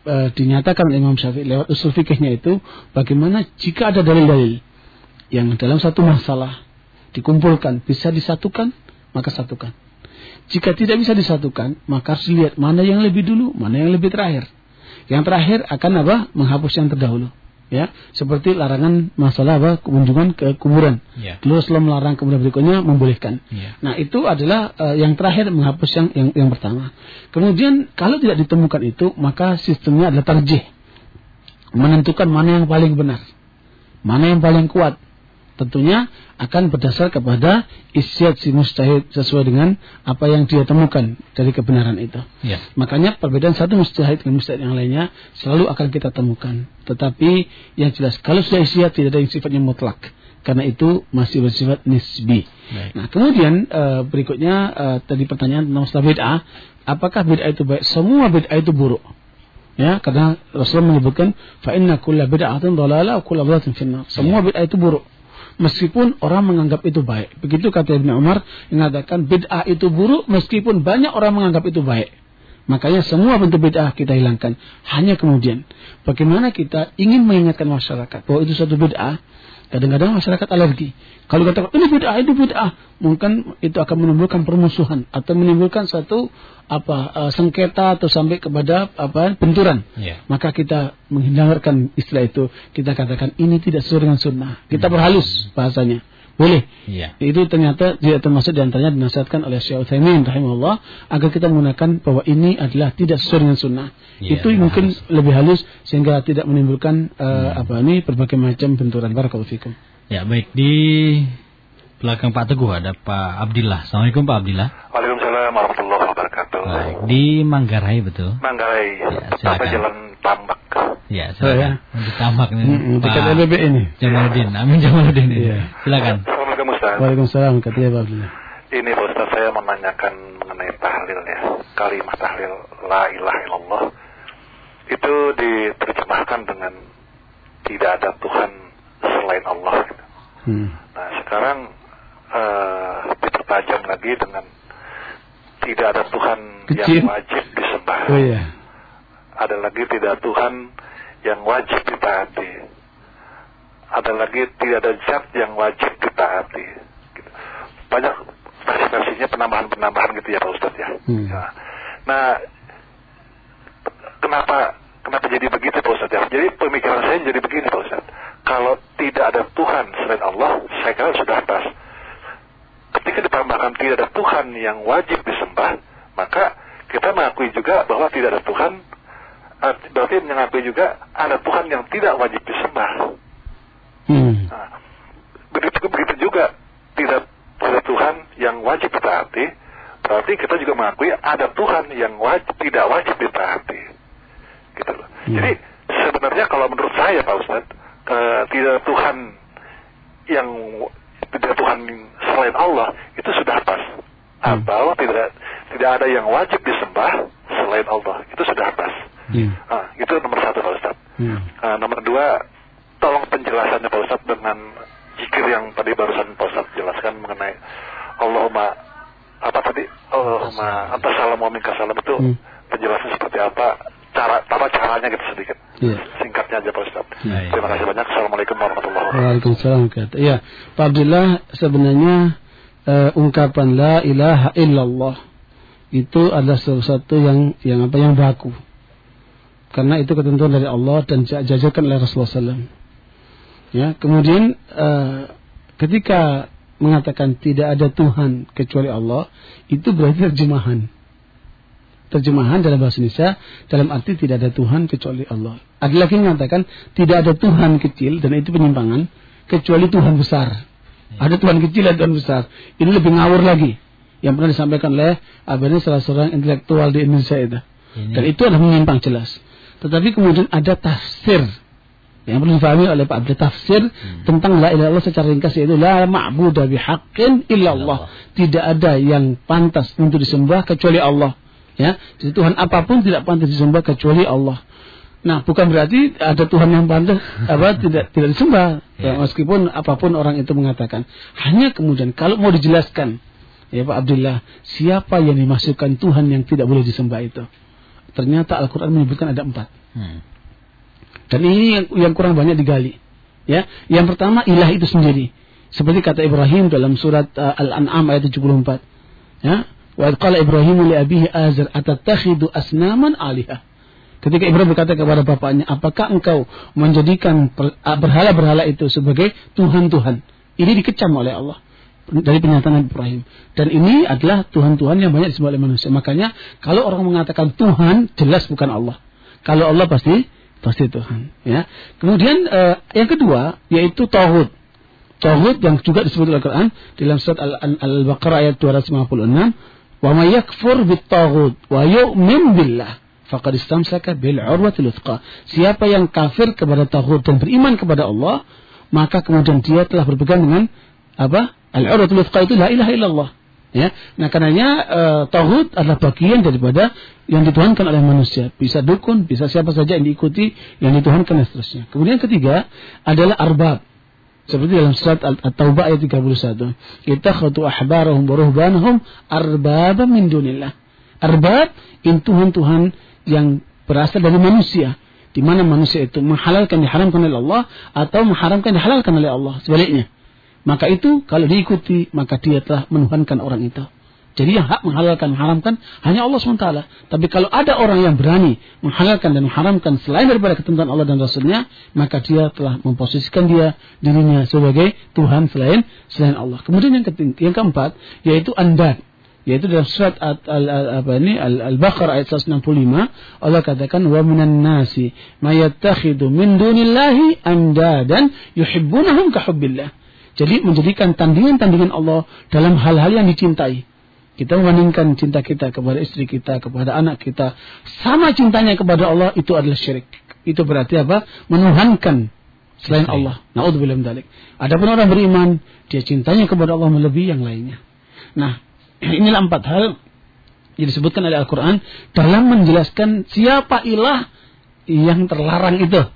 [SPEAKER 2] e, dinyatakan oleh Imam Syafi'i lewat usul fikihnya itu bagaimana jika ada dalil-dalil yang dalam satu masalah dikumpulkan bisa disatukan maka satukan. Jika tidak bisa disatukan maka harus lihat mana yang lebih dulu, mana yang lebih terakhir. Yang terakhir akan apa? Menghapus yang terdahulu. Ya, seperti larangan masalah apa? kunjungan ke kuburan. Ya. Lalu setelah melarang kemudian berikutnya membolehkan. Ya. Nah, itu adalah uh, yang terakhir menghapus yang, yang yang pertama. Kemudian kalau tidak ditemukan itu, maka sistemnya adalah tarjih. Menentukan mana yang paling benar. Mana yang paling kuat tentunya akan berdasar kepada isyad si mustahid sesuai dengan apa yang dia temukan dari kebenaran itu. Ya. Makanya perbedaan satu mustahid dengan mustahid yang lainnya selalu akan kita temukan. Tetapi yang jelas kalau sudah isyad tidak ada yang sifatnya mutlak. Karena itu masih bersifat nisbi. Baik. Nah kemudian uh, berikutnya uh, tadi pertanyaan tentang masalah bid'ah. Apakah bid'ah itu baik? Semua bid'ah itu buruk. Ya, karena Rasulullah menyebutkan fa inna kulla bid'atin dhalalah wa kulla dhalatin finnar. Semua ya. bid'ah itu buruk meskipun orang menganggap itu baik. Begitu kata Ibn Umar mengatakan bid'ah itu buruk meskipun banyak orang menganggap itu baik. Makanya semua bentuk bid'ah kita hilangkan. Hanya kemudian bagaimana kita ingin mengingatkan masyarakat bahwa itu suatu bid'ah Kadang-kadang masyarakat alergi. Kalau katakan ini bid'ah, itu bid'ah, mungkin itu akan menimbulkan permusuhan atau menimbulkan satu apa uh, sengketa atau sampai kepada apa benturan. Yeah. Maka kita menghindarkan istilah itu. Kita katakan ini tidak sesuai dengan sunnah. Kita berhalus bahasanya. Boleh. Ya. Itu ternyata tidak termasuk di antaranya dinasihatkan oleh Syekh Utsaimin rahimahullah agar kita menggunakan bahwa ini adalah tidak sesuai dengan sunnah. Ya, itu mungkin halus. lebih halus sehingga tidak menimbulkan uh, hmm. apa ini berbagai macam benturan. Barakallahu fikum.
[SPEAKER 1] Ya, baik di belakang Pak Teguh ada Pak Abdillah. Assalamualaikum Pak Abdillah.
[SPEAKER 5] Waalaikumsalam warahmatullahi wabarakatuh.
[SPEAKER 1] Baik, di Manggarai betul.
[SPEAKER 5] Manggarai. Ya, silakan. Jalan Tambak.
[SPEAKER 1] Ya, silakan. Oh, ya. Untuk Tambak nih.
[SPEAKER 2] Dekat LBB ini.
[SPEAKER 1] Jamaluddin. Amin Jamaluddin. Iya. Silakan.
[SPEAKER 5] Assalamualaikum Ustaz.
[SPEAKER 2] Waalaikumsalam. Katanya Pak Abdullah.
[SPEAKER 5] Ini Pak Ustaz saya menanyakan mengenai tahlil ya. Kalimat tahlil la ilaha illallah itu diterjemahkan dengan tidak ada Tuhan selain Allah. Gitu. Hmm. Nah sekarang uh, dipertajam lagi dengan tidak ada Tuhan Kecil. yang wajib disembah.
[SPEAKER 2] Oh, iya
[SPEAKER 5] ada lagi tidak Tuhan yang wajib ditaati. Ada lagi tidak ada zat yang wajib ditaati. Gitu. Banyak versi-versinya penambahan-penambahan gitu ya Pak Ustadz ya. Hmm. ya. Nah, kenapa kenapa jadi begitu Pak Ustadz ya? Jadi pemikiran saya jadi begini Pak Ustadz. Kalau tidak ada Tuhan selain Allah, saya kira sudah pas. Ketika ditambahkan tidak ada Tuhan yang wajib disembah, maka kita mengakui juga bahwa tidak ada Tuhan berarti mengakui juga ada Tuhan yang tidak wajib disembah. Hmm. Nah, begitu begitu juga tidak ada Tuhan yang wajib ditaati, berarti kita juga mengakui ada Tuhan yang wajib tidak wajib ditaati. Gitu loh. Hmm. Jadi sebenarnya kalau menurut saya Pak Ustadz, uh, tidak Tuhan yang tidak Tuhan selain Allah itu sudah pas. Hmm. Atau tidak tidak ada yang wajib disembah selain Allah itu sudah pas. Hmm. Nah, itu nomor satu Pak Ustadz. Hmm. Nah, nomor dua, tolong penjelasannya Pak Ustadz dengan zikir yang tadi barusan Pak Ustadz jelaskan mengenai Allahumma apa tadi Allahumma atas salam wa minka salam itu hmm. penjelasan seperti apa cara apa caranya gitu sedikit yeah. singkatnya aja Pak Ustadz yeah, yeah. terima kasih banyak Assalamualaikum warahmatullahi wabarakatuh
[SPEAKER 2] Waalaikumsalam ya Pak Abdullah sebenarnya uh, ungkapan la ilaha illallah itu adalah sesuatu yang yang apa yang baku karena itu ketentuan dari Allah dan diajarkan oleh Rasulullah SAW. Ya, kemudian uh, ketika mengatakan tidak ada Tuhan kecuali Allah, itu berarti terjemahan. Terjemahan dalam bahasa Indonesia dalam arti tidak ada Tuhan kecuali Allah. Ada lagi yang mengatakan tidak ada Tuhan kecil dan itu penyimpangan kecuali Tuhan besar. Ada Tuhan kecil dan Tuhan besar. Ini lebih ngawur lagi. Yang pernah disampaikan oleh Abani salah seorang intelektual di Indonesia itu.
[SPEAKER 1] Ini.
[SPEAKER 2] Dan itu adalah menyimpang jelas. Tetapi kemudian ada tafsir yang perlu difahami oleh Pak Abdul Tafsir
[SPEAKER 1] Hmm.
[SPEAKER 2] tentang la ilaha illallah secara ringkas yaitu la ma'budu bihaqqin illallah. Tidak ada yang pantas untuk disembah kecuali Allah. Ya, jadi Tuhan apa pun tidak pantas disembah kecuali Allah. Nah, bukan berarti ada Tuhan yang pantas apa tidak tidak disembah. Ya,
[SPEAKER 1] Ya.
[SPEAKER 2] meskipun apa pun orang itu mengatakan. Hanya kemudian kalau mau dijelaskan ya Pak Abdullah, siapa yang dimasukkan Tuhan yang tidak boleh disembah itu? Ternyata Al-Qur'an menyebutkan ada empat.
[SPEAKER 1] Hmm.
[SPEAKER 2] Dan ini yang, yang kurang banyak digali. Ya, yang pertama ilah itu sendiri. Seperti kata Ibrahim dalam surat uh, Al-An'am ayat 74. Ya, wa qala Ibrahim li abihi azar atatakhidu asnaman alihah. Ketika Ibrahim berkata kepada bapaknya, apakah engkau menjadikan berhala-berhala itu sebagai Tuhan-Tuhan? Ini dikecam oleh Allah dari pernyataan Ibrahim. Dan ini adalah Tuhan-Tuhan yang banyak disembah oleh manusia. Makanya kalau orang mengatakan Tuhan, jelas bukan Allah. Kalau Allah pasti pasti Tuhan. Ya. Kemudian eh, yang kedua yaitu tauhid. Tauhid yang juga disebut oleh Al-Quran dalam surat Al- Al- Al-Baqarah ayat 256, "Wa may yakfur bit wa yu'min billah faqad istamsaka bil urwatil wuthqa." Siapa yang kafir kepada tauhid dan beriman kepada Allah, maka kemudian dia telah berpegang dengan apa? Al-urwatul wuthqa itu la ilaha illallah. Ya, nah karenanya eh, tauhid adalah bagian daripada yang dituhankan oleh manusia. Bisa dukun, bisa siapa saja yang diikuti, yang dituhankan dan seterusnya. Kemudian ketiga adalah arbab. Seperti dalam surat At-Taubah ayat 31. Ittakhatu ahbarahum wa ruhbanahum arbaba min dunillah. Arbab in Tuhan-Tuhan yang berasal dari manusia. Di mana manusia itu menghalalkan diharamkan oleh Allah atau mengharamkan dihalalkan oleh Allah. Sebaliknya. Maka itu kalau diikuti maka dia telah menuhankan orang itu. Jadi yang hak menghalalkan mengharamkan hanya Allah SWT. Tapi kalau ada orang yang berani menghalalkan dan mengharamkan selain daripada ketentuan Allah dan Rasulnya, maka dia telah memposisikan dia dirinya sebagai Tuhan selain selain Allah. Kemudian yang ketiga, yang keempat yaitu andad. Yaitu dalam surat al, al-Baqarah ayat 165 Allah katakan wa minan nasi mayattakhidhu min dunillahi andadan yuhibbunahum ka hubbillah. Jadi menjadikan tandingan-tandingan Allah dalam hal-hal yang dicintai. Kita membandingkan cinta kita kepada istri kita, kepada anak kita. Sama cintanya kepada Allah itu adalah syirik. Itu berarti apa? Menuhankan selain
[SPEAKER 1] Selain.
[SPEAKER 2] Allah. Naudzubillah min dzalik. Adapun orang beriman, dia cintanya kepada Allah melebihi yang lainnya. Nah, inilah empat hal yang disebutkan oleh Al-Quran dalam menjelaskan siapa ilah yang terlarang itu.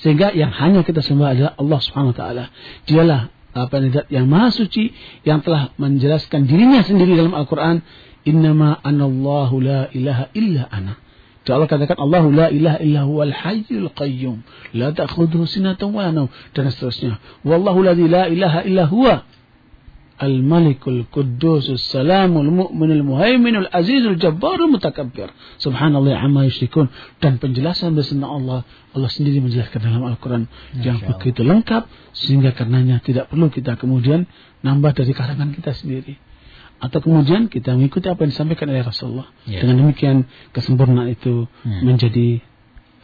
[SPEAKER 2] Sehingga yang hanya kita sembah adalah Allah Subhanahu wa taala. Dialah apa zat yang maha suci yang telah menjelaskan dirinya sendiri dalam Al-Qur'an, "Innama anallahu la ilaha illa ana." Dan Allah katakan Allahu la ilaha illa huwal hayyul qayyum, la ta'khudhuhu sinatun wa nawm dan seterusnya. Wallahu la ilaha illa huwa Al-Malikul Quddus Salamul Mu'minul Muhaiminul Azizul Jabbarul Mutakabbir. Subhanallah amma yusyrikun. Dan penjelasan bersama Allah, Allah sendiri menjelaskan dalam Al-Quran yang begitu lengkap sehingga karenanya tidak perlu kita kemudian nambah dari karangan kita sendiri. Atau kemudian kita mengikuti apa yang disampaikan oleh Rasulullah.
[SPEAKER 1] Ya.
[SPEAKER 2] Dengan demikian kesempurnaan itu
[SPEAKER 1] Hmm.
[SPEAKER 2] menjadi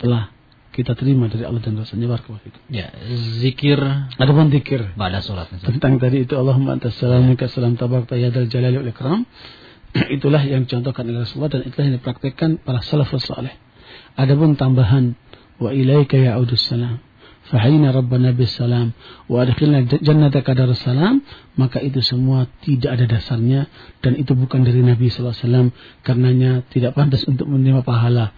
[SPEAKER 2] telah kita terima dari Allah dan Rasulnya. Barakallahu.
[SPEAKER 1] Ya, zikir.
[SPEAKER 2] Adapun zikir.
[SPEAKER 1] Pada sholat.
[SPEAKER 2] Tentang tadi itu Allahumma antas salam minka salam tabak tayyadal jalali wal ikram. Itulah yang dicontohkan oleh Rasulullah dan itulah yang dipraktekkan para salafus saleh. Adapun tambahan wa ilaika ya'udus salam. Fahayna rabbana bis salam. Wa adkhilna jannataka dar salam. Maka itu semua tidak ada dasarnya. Dan itu bukan dari Nabi sallallahu alaihi wasallam. Karenanya tidak pantas untuk menerima pahala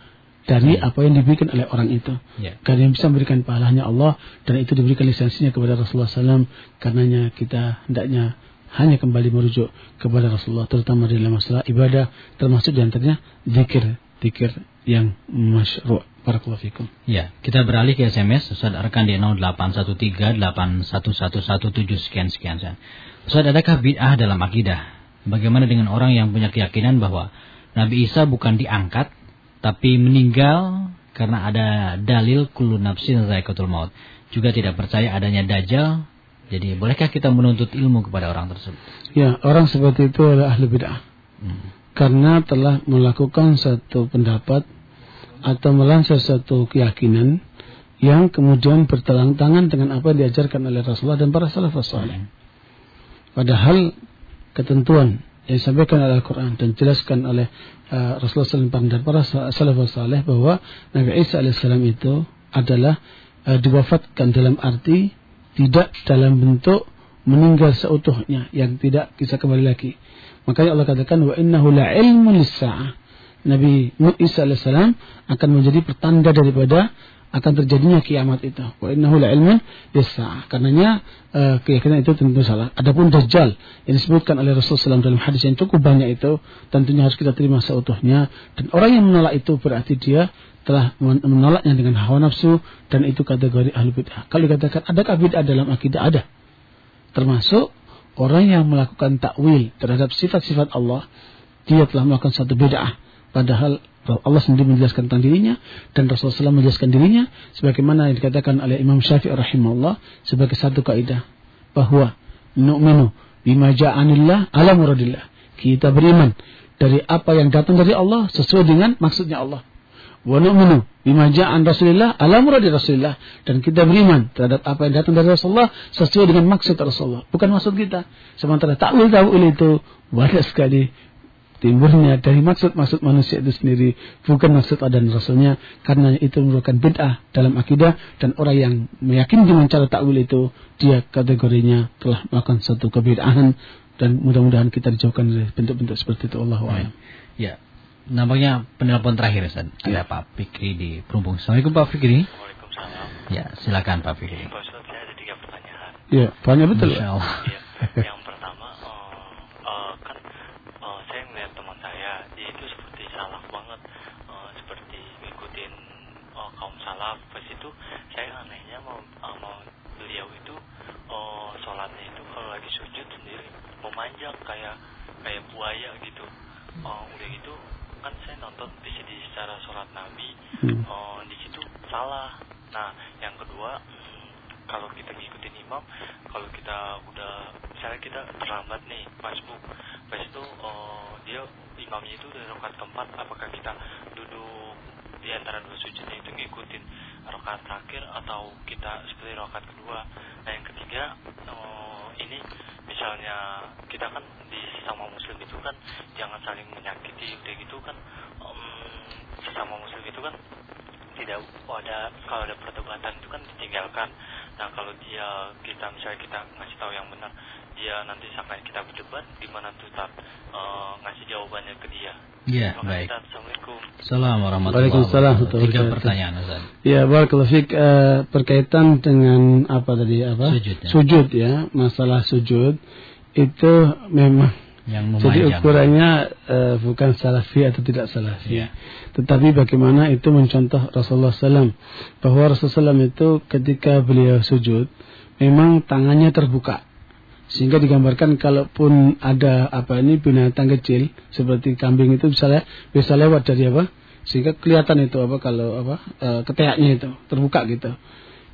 [SPEAKER 2] dari apa yang diberikan oleh orang itu
[SPEAKER 1] Ya.
[SPEAKER 2] karena yang bisa memberikan pahalanya Allah dan itu diberikan lisensinya kepada Rasulullah SAW karenanya kita hendaknya hanya kembali merujuk kepada Rasulullah terutama dalam masalah ibadah termasuk di antaranya zikir zikir yang masyru' barakallahu fikum
[SPEAKER 1] Ya, kita beralih ke SMS. Ustaz rekan di 0813811117 sekian sekian. Ustaz, adakah bid'ah dalam akidah? Bagaimana dengan orang yang punya keyakinan bahwa Nabi Isa bukan diangkat, tapi meninggal karena ada dalil kullu nafsin zaikatul maut. Juga tidak percaya adanya dajjal. Jadi, bolehkah kita menuntut ilmu kepada orang tersebut?
[SPEAKER 2] ya orang seperti itu adalah ahli bid'ah
[SPEAKER 1] Hmm.
[SPEAKER 2] karena telah melakukan satu pendapat atau melansir satu keyakinan yang kemudian bertelang tangan dengan apa yang diajarkan oleh Rasulullah dan para salafus saleh. Padahal ketentuan yang disampaikan oleh Al-Quran dan dijelaskan oleh uh, Rasulullah SAW dan para salafus saleh bahwa Nabi Isa alaihissalam itu adalah uh, diwafatkan dalam arti tidak dalam bentuk meninggal seutuhnya yang tidak bisa kembali lagi. Makanya Allah katakan wa innahu la lis-sa'ah. Nabi Isa alaihissalam akan menjadi pertanda daripada akan terjadinya kiamat itu. Wa innahu ilmun lis-sa'ah. Karenanya uh, keyakinan itu tentu salah. Adapun dajjal yang disebutkan oleh Rasulullah SAW dalam hadis yang cukup banyak itu tentunya harus kita terima seutuhnya dan orang yang menolak itu berarti dia telah menolaknya dengan hawa nafsu dan itu kategori ahli bid'ah. Kalau dikatakan adakah bid'ah dalam akidah ada. Termasuk orang yang melakukan takwil terhadap sifat-sifat Allah dia telah melakukan satu bid'ah padahal Allah sendiri menjelaskan tentang dirinya dan Rasulullah SAW menjelaskan dirinya sebagaimana yang dikatakan oleh Imam Syafi'i rahimahullah sebagai satu kaidah bahwa nu'minu bima ja'anillah ala muradillah. Kita beriman dari apa yang datang dari Allah sesuai dengan maksudnya Allah. Wa nu'minu bima ja'an Rasulillah ala muradi Rasulillah dan kita beriman terhadap apa yang datang dari Rasulullah sesuai dengan maksud Rasulullah, bukan maksud kita. Sementara takwil takwil itu banyak sekali timbulnya dari maksud-maksud manusia itu sendiri bukan maksud Allah dan Rasulnya karena itu merupakan bid'ah dalam akidah dan orang yang meyakini dengan cara takwil itu dia kategorinya telah melakukan satu kebid'ahan dan mudah-mudahan kita dijauhkan dari bentuk-bentuk seperti itu Allah
[SPEAKER 1] ya. ya. Nampaknya penelpon terakhir Ustaz. Ya. Ada Pak Fikri di Perumpung. Assalamualaikum Pak Fikri.
[SPEAKER 6] Waalaikumsalam.
[SPEAKER 1] Ya, silakan Pak Fikri.
[SPEAKER 2] Ya, banyak betul.
[SPEAKER 1] Allah.
[SPEAKER 6] Ya. Yang pertama, uh, uh, kan uh, saya melihat teman saya, dia itu seperti salaf banget, uh, seperti ngikutin uh, kaum salaf. Pas itu saya anehnya mau, uh, mau beliau itu uh, sholatnya itu kalau lagi sujud sendiri memanjang kayak kayak buaya gitu. Uh, udah gitu kan saya nonton di sini secara sholat Nabi hmm. uh, di situ salah. Nah, yang kedua hmm, kalau kita ngikutin imam, kalau kita udah misalnya kita terlambat nih masbuk, pas itu uh, dia imamnya itu udah rokat keempat, apakah kita duduk di antara dua sujudnya itu ngikutin rokat terakhir atau kita seperti rokat kedua? Nah, yang ketiga uh, ini misalnya kita kan di sesama muslim itu kan jangan saling menyakiti udah gitu kan um, sesama muslim itu kan tidak oh ada kalau ada perdebatan itu kan ditinggalkan. Nah kalau dia kita misalnya kita ngasih tahu yang benar dia nanti sampai kita berdebat gimana tuh tar uh, ngasih jawabannya ke dia
[SPEAKER 1] Iya, baik.
[SPEAKER 6] Assalamualaikum.
[SPEAKER 1] Assalamualaikum warahmatullahi wabarakatuh. Tiga pertanyaan, Ustaz.
[SPEAKER 2] Ya, barakallahu fik uh, berkaitan dengan apa tadi apa?
[SPEAKER 1] Sujud ya.
[SPEAKER 2] Sujud ya, masalah sujud itu memang
[SPEAKER 1] yang
[SPEAKER 2] jadi ukurannya uh, bukan salafi atau tidak salafi. Ya. Tetapi bagaimana itu mencontoh Rasulullah SAW bahwa Rasulullah SAW itu ketika beliau sujud memang tangannya terbuka sehingga digambarkan kalaupun ada apa ini binatang kecil seperti kambing itu bisa bisa lewat dari apa sehingga kelihatan itu apa kalau apa e, keteknya itu terbuka gitu.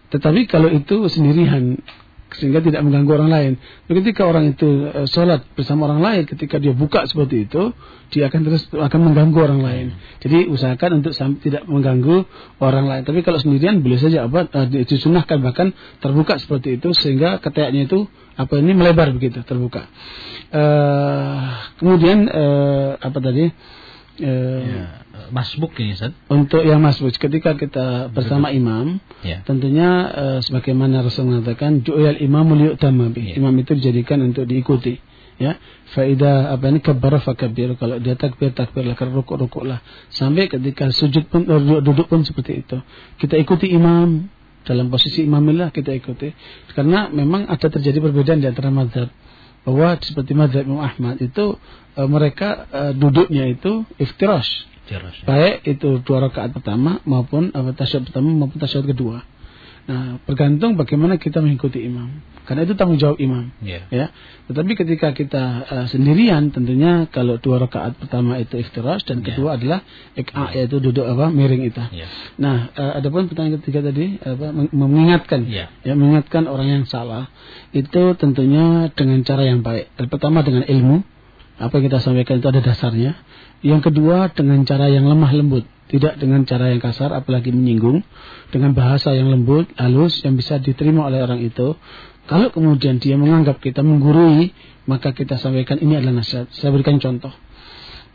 [SPEAKER 2] Tetapi kalau itu sendirian sehingga tidak mengganggu orang lain. Ketika orang itu uh, sholat bersama orang lain, ketika dia buka seperti itu, dia akan terus akan mengganggu orang lain. Jadi usahakan untuk tidak mengganggu orang lain. Tapi kalau sendirian boleh saja apa uh, disunahkan bahkan terbuka seperti itu sehingga keteknya itu apa ini melebar begitu terbuka. Uh, kemudian uh, apa tadi?
[SPEAKER 1] Uh, ya masbuk ini Ustaz?
[SPEAKER 2] Untuk yang masbuk ketika kita bersama imam, ya. tentunya uh, sebagaimana Rasul mengatakan ju'il imamu liyu'tamma ya. Imam itu dijadikan untuk diikuti. Ya, faida apa ini kabar fakabir kalau dia takbir takbirlah kalau rukuk rukuklah sampai ketika sujud pun uh, duduk pun seperti itu kita ikuti imam dalam posisi imamillah kita ikuti karena memang ada terjadi perbedaan di antara mazhab bahwa seperti mazhab Imam Ahmad itu e, mereka e, duduknya itu iftirash. Baik itu dua rakaat pertama maupun apa tasyahud pertama maupun tasyahud kedua. Nah, bergantung bagaimana kita mengikuti imam. Karena itu tanggung jawab imam.
[SPEAKER 1] Yeah.
[SPEAKER 2] Ya. Tetapi ketika kita uh, sendirian tentunya kalau dua rakaat pertama itu iftirash dan yeah. kedua adalah ik'a yeah. yaitu duduk apa miring itu.
[SPEAKER 1] Yeah.
[SPEAKER 2] Nah, uh, adapun pertanyaan ketiga tadi apa mengingatkan
[SPEAKER 1] yeah.
[SPEAKER 2] ya mengingatkan orang yang salah itu tentunya dengan cara yang baik. Pertama dengan ilmu apa yang kita sampaikan itu ada dasarnya yang kedua dengan cara yang lemah lembut, tidak dengan cara yang kasar apalagi menyinggung, dengan bahasa yang lembut, halus yang bisa diterima oleh orang itu. Kalau kemudian dia menganggap kita menggurui, maka kita sampaikan ini adalah nasihat. Saya berikan contoh.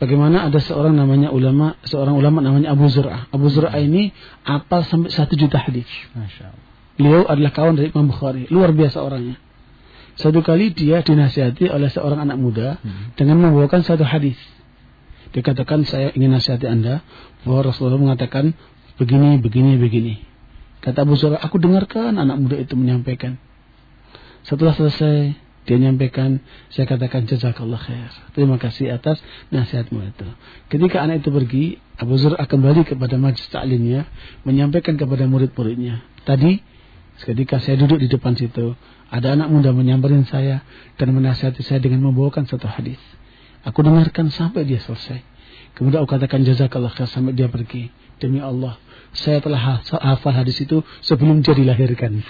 [SPEAKER 2] Bagaimana ada seorang namanya ulama, seorang ulama namanya Abu Zur'ah. Abu Zur'ah ini apal sampai satu juta hadis. Beliau adalah kawan dari Imam Bukhari. Luar biasa orangnya. Satu kali dia dinasihati oleh seorang anak muda hmm. dengan membawakan satu hadis. Dia katakan saya ingin nasihati anda bahwa Rasulullah mengatakan begini, begini, begini. Kata Abu Zur'ah, aku dengarkan anak muda itu menyampaikan. Setelah selesai, dia menyampaikan, saya katakan jazakallah khair. Terima kasih atas nasihatmu itu. Ketika anak itu pergi, Abu Zur akan kembali kepada majlis ta'limnya, menyampaikan kepada murid-muridnya. Tadi, ketika saya duduk di depan situ, ada anak muda menyamperin saya dan menasihati saya dengan membawakan satu hadis. Aku dengarkan sampai dia selesai. Kemudian aku katakan jazakallah khair sampai dia pergi. Demi Allah, saya telah hafal hadis itu sebelum dia dilahirkan.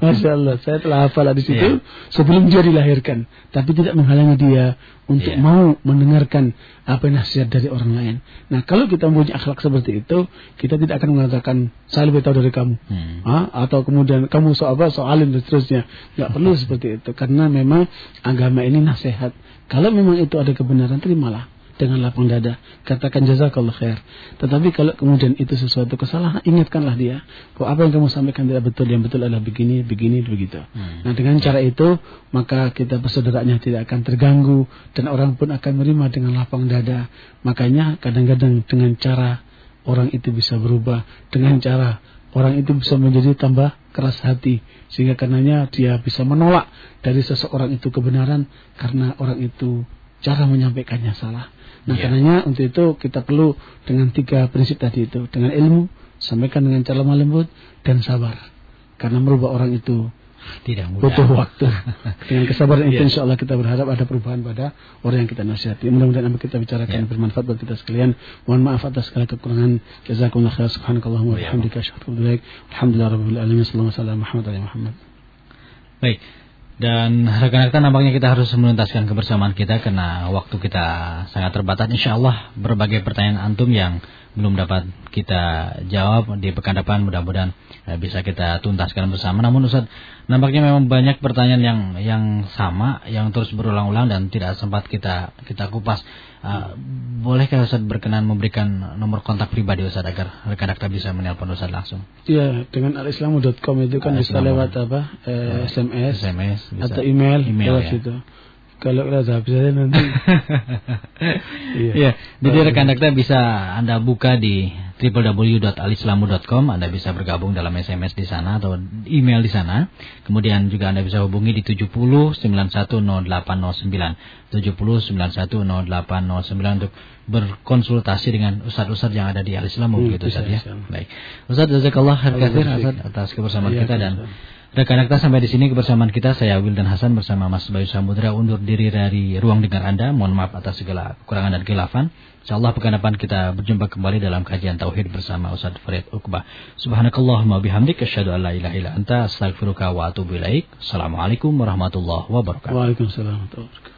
[SPEAKER 2] Masya Allah, saya telah hafal hadis yeah. itu sebelum dia dilahirkan. Tapi tidak menghalangi dia untuk yeah. mau mendengarkan apa nasihat dari orang lain. Nah, kalau kita mempunyai akhlak seperti itu, kita tidak akan mengatakan saya lebih tahu dari kamu, hmm. ha? atau kemudian kamu soal apa, soal alim dan seterusnya. Tidak perlu seperti itu, karena memang agama ini nasihat. Kalau memang itu ada kebenaran, terimalah dengan lapang dada. Katakan jazakallah khair. Tetapi kalau kemudian itu sesuatu kesalahan, ingatkanlah dia bahwa apa yang kamu sampaikan tidak betul, yang betul adalah begini, begini, begitu. Hmm. Nah dengan cara itu, maka kita persaudaranya tidak akan terganggu dan orang pun akan menerima dengan lapang dada. Makanya kadang-kadang dengan cara orang itu bisa berubah, dengan cara orang itu bisa menjadi tambah keras hati sehingga karenanya dia bisa menolak dari seseorang itu kebenaran karena orang itu cara menyampaikannya salah. Nah, yeah. karenanya untuk itu kita perlu dengan tiga prinsip tadi itu, dengan ilmu, sampaikan dengan cara lemah lembut dan sabar. Karena merubah orang itu tidak mudah. Butuh waktu. dengan kesabaran itu yeah. insya Allah kita berharap ada perubahan pada orang yang kita nasihati. Mudah-mudahan apa kita bicarakan yeah. bermanfaat buat kita sekalian. Mohon maaf atas segala kekurangan. Jazakumullah khair. Subhanakallahumma wa iya. bihamdika asyhadu an Alhamdulillah rabbil alamin. Sallallahu alaihi wa Muhammad.
[SPEAKER 1] Baik. Dan rekan-rekan nampaknya kita harus menuntaskan kebersamaan kita karena waktu kita sangat terbatas. Insya Allah berbagai pertanyaan antum yang belum dapat kita jawab di pekan depan mudah-mudahan eh, bisa kita tuntaskan bersama. Namun Ustaz, nampaknya memang banyak pertanyaan yang yang sama yang terus berulang-ulang dan tidak sempat kita kita kupas. Uh, bolehkah Ustaz berkenan memberikan nomor kontak pribadi Ustaz agar rekan-rekan bisa menelpon Ustaz langsung?
[SPEAKER 2] Iya, dengan alislamu.com itu kan bisa lewat apa? Eh, SMS, SMS bisa. atau email, email lewat ya. situ. Kalau rasa bisa nanti.
[SPEAKER 1] iya. iya. Jadi rekan-rekan bisa Anda buka di www.alislamu.com Anda bisa bergabung dalam SMS di sana atau email di sana. Kemudian juga Anda bisa hubungi di 70 910809 70 910809 untuk berkonsultasi dengan ustadz-ustadz yang ada di Alislamu hmm, begitu Ustaz ya. Baik. Ustaz jazakallah khair atas kebersamaan ya, kita dan Rekan-rekan sampai di sini kebersamaan kita saya Wil dan Hasan bersama Mas Bayu Samudra undur diri dari ruang dengar Anda. Mohon maaf atas segala kekurangan dan khilafan. Insyaallah pekan depan kita berjumpa kembali dalam kajian tauhid bersama Ustaz Farid Uqbah. Subhanakallahumma bihamdik asyhadu an la ilaha illa anta astaghfiruka wa atubu ilaik. Assalamualaikum warahmatullahi wabarakatuh.
[SPEAKER 2] Waalaikumsalam warahmatullahi wabarakatuh.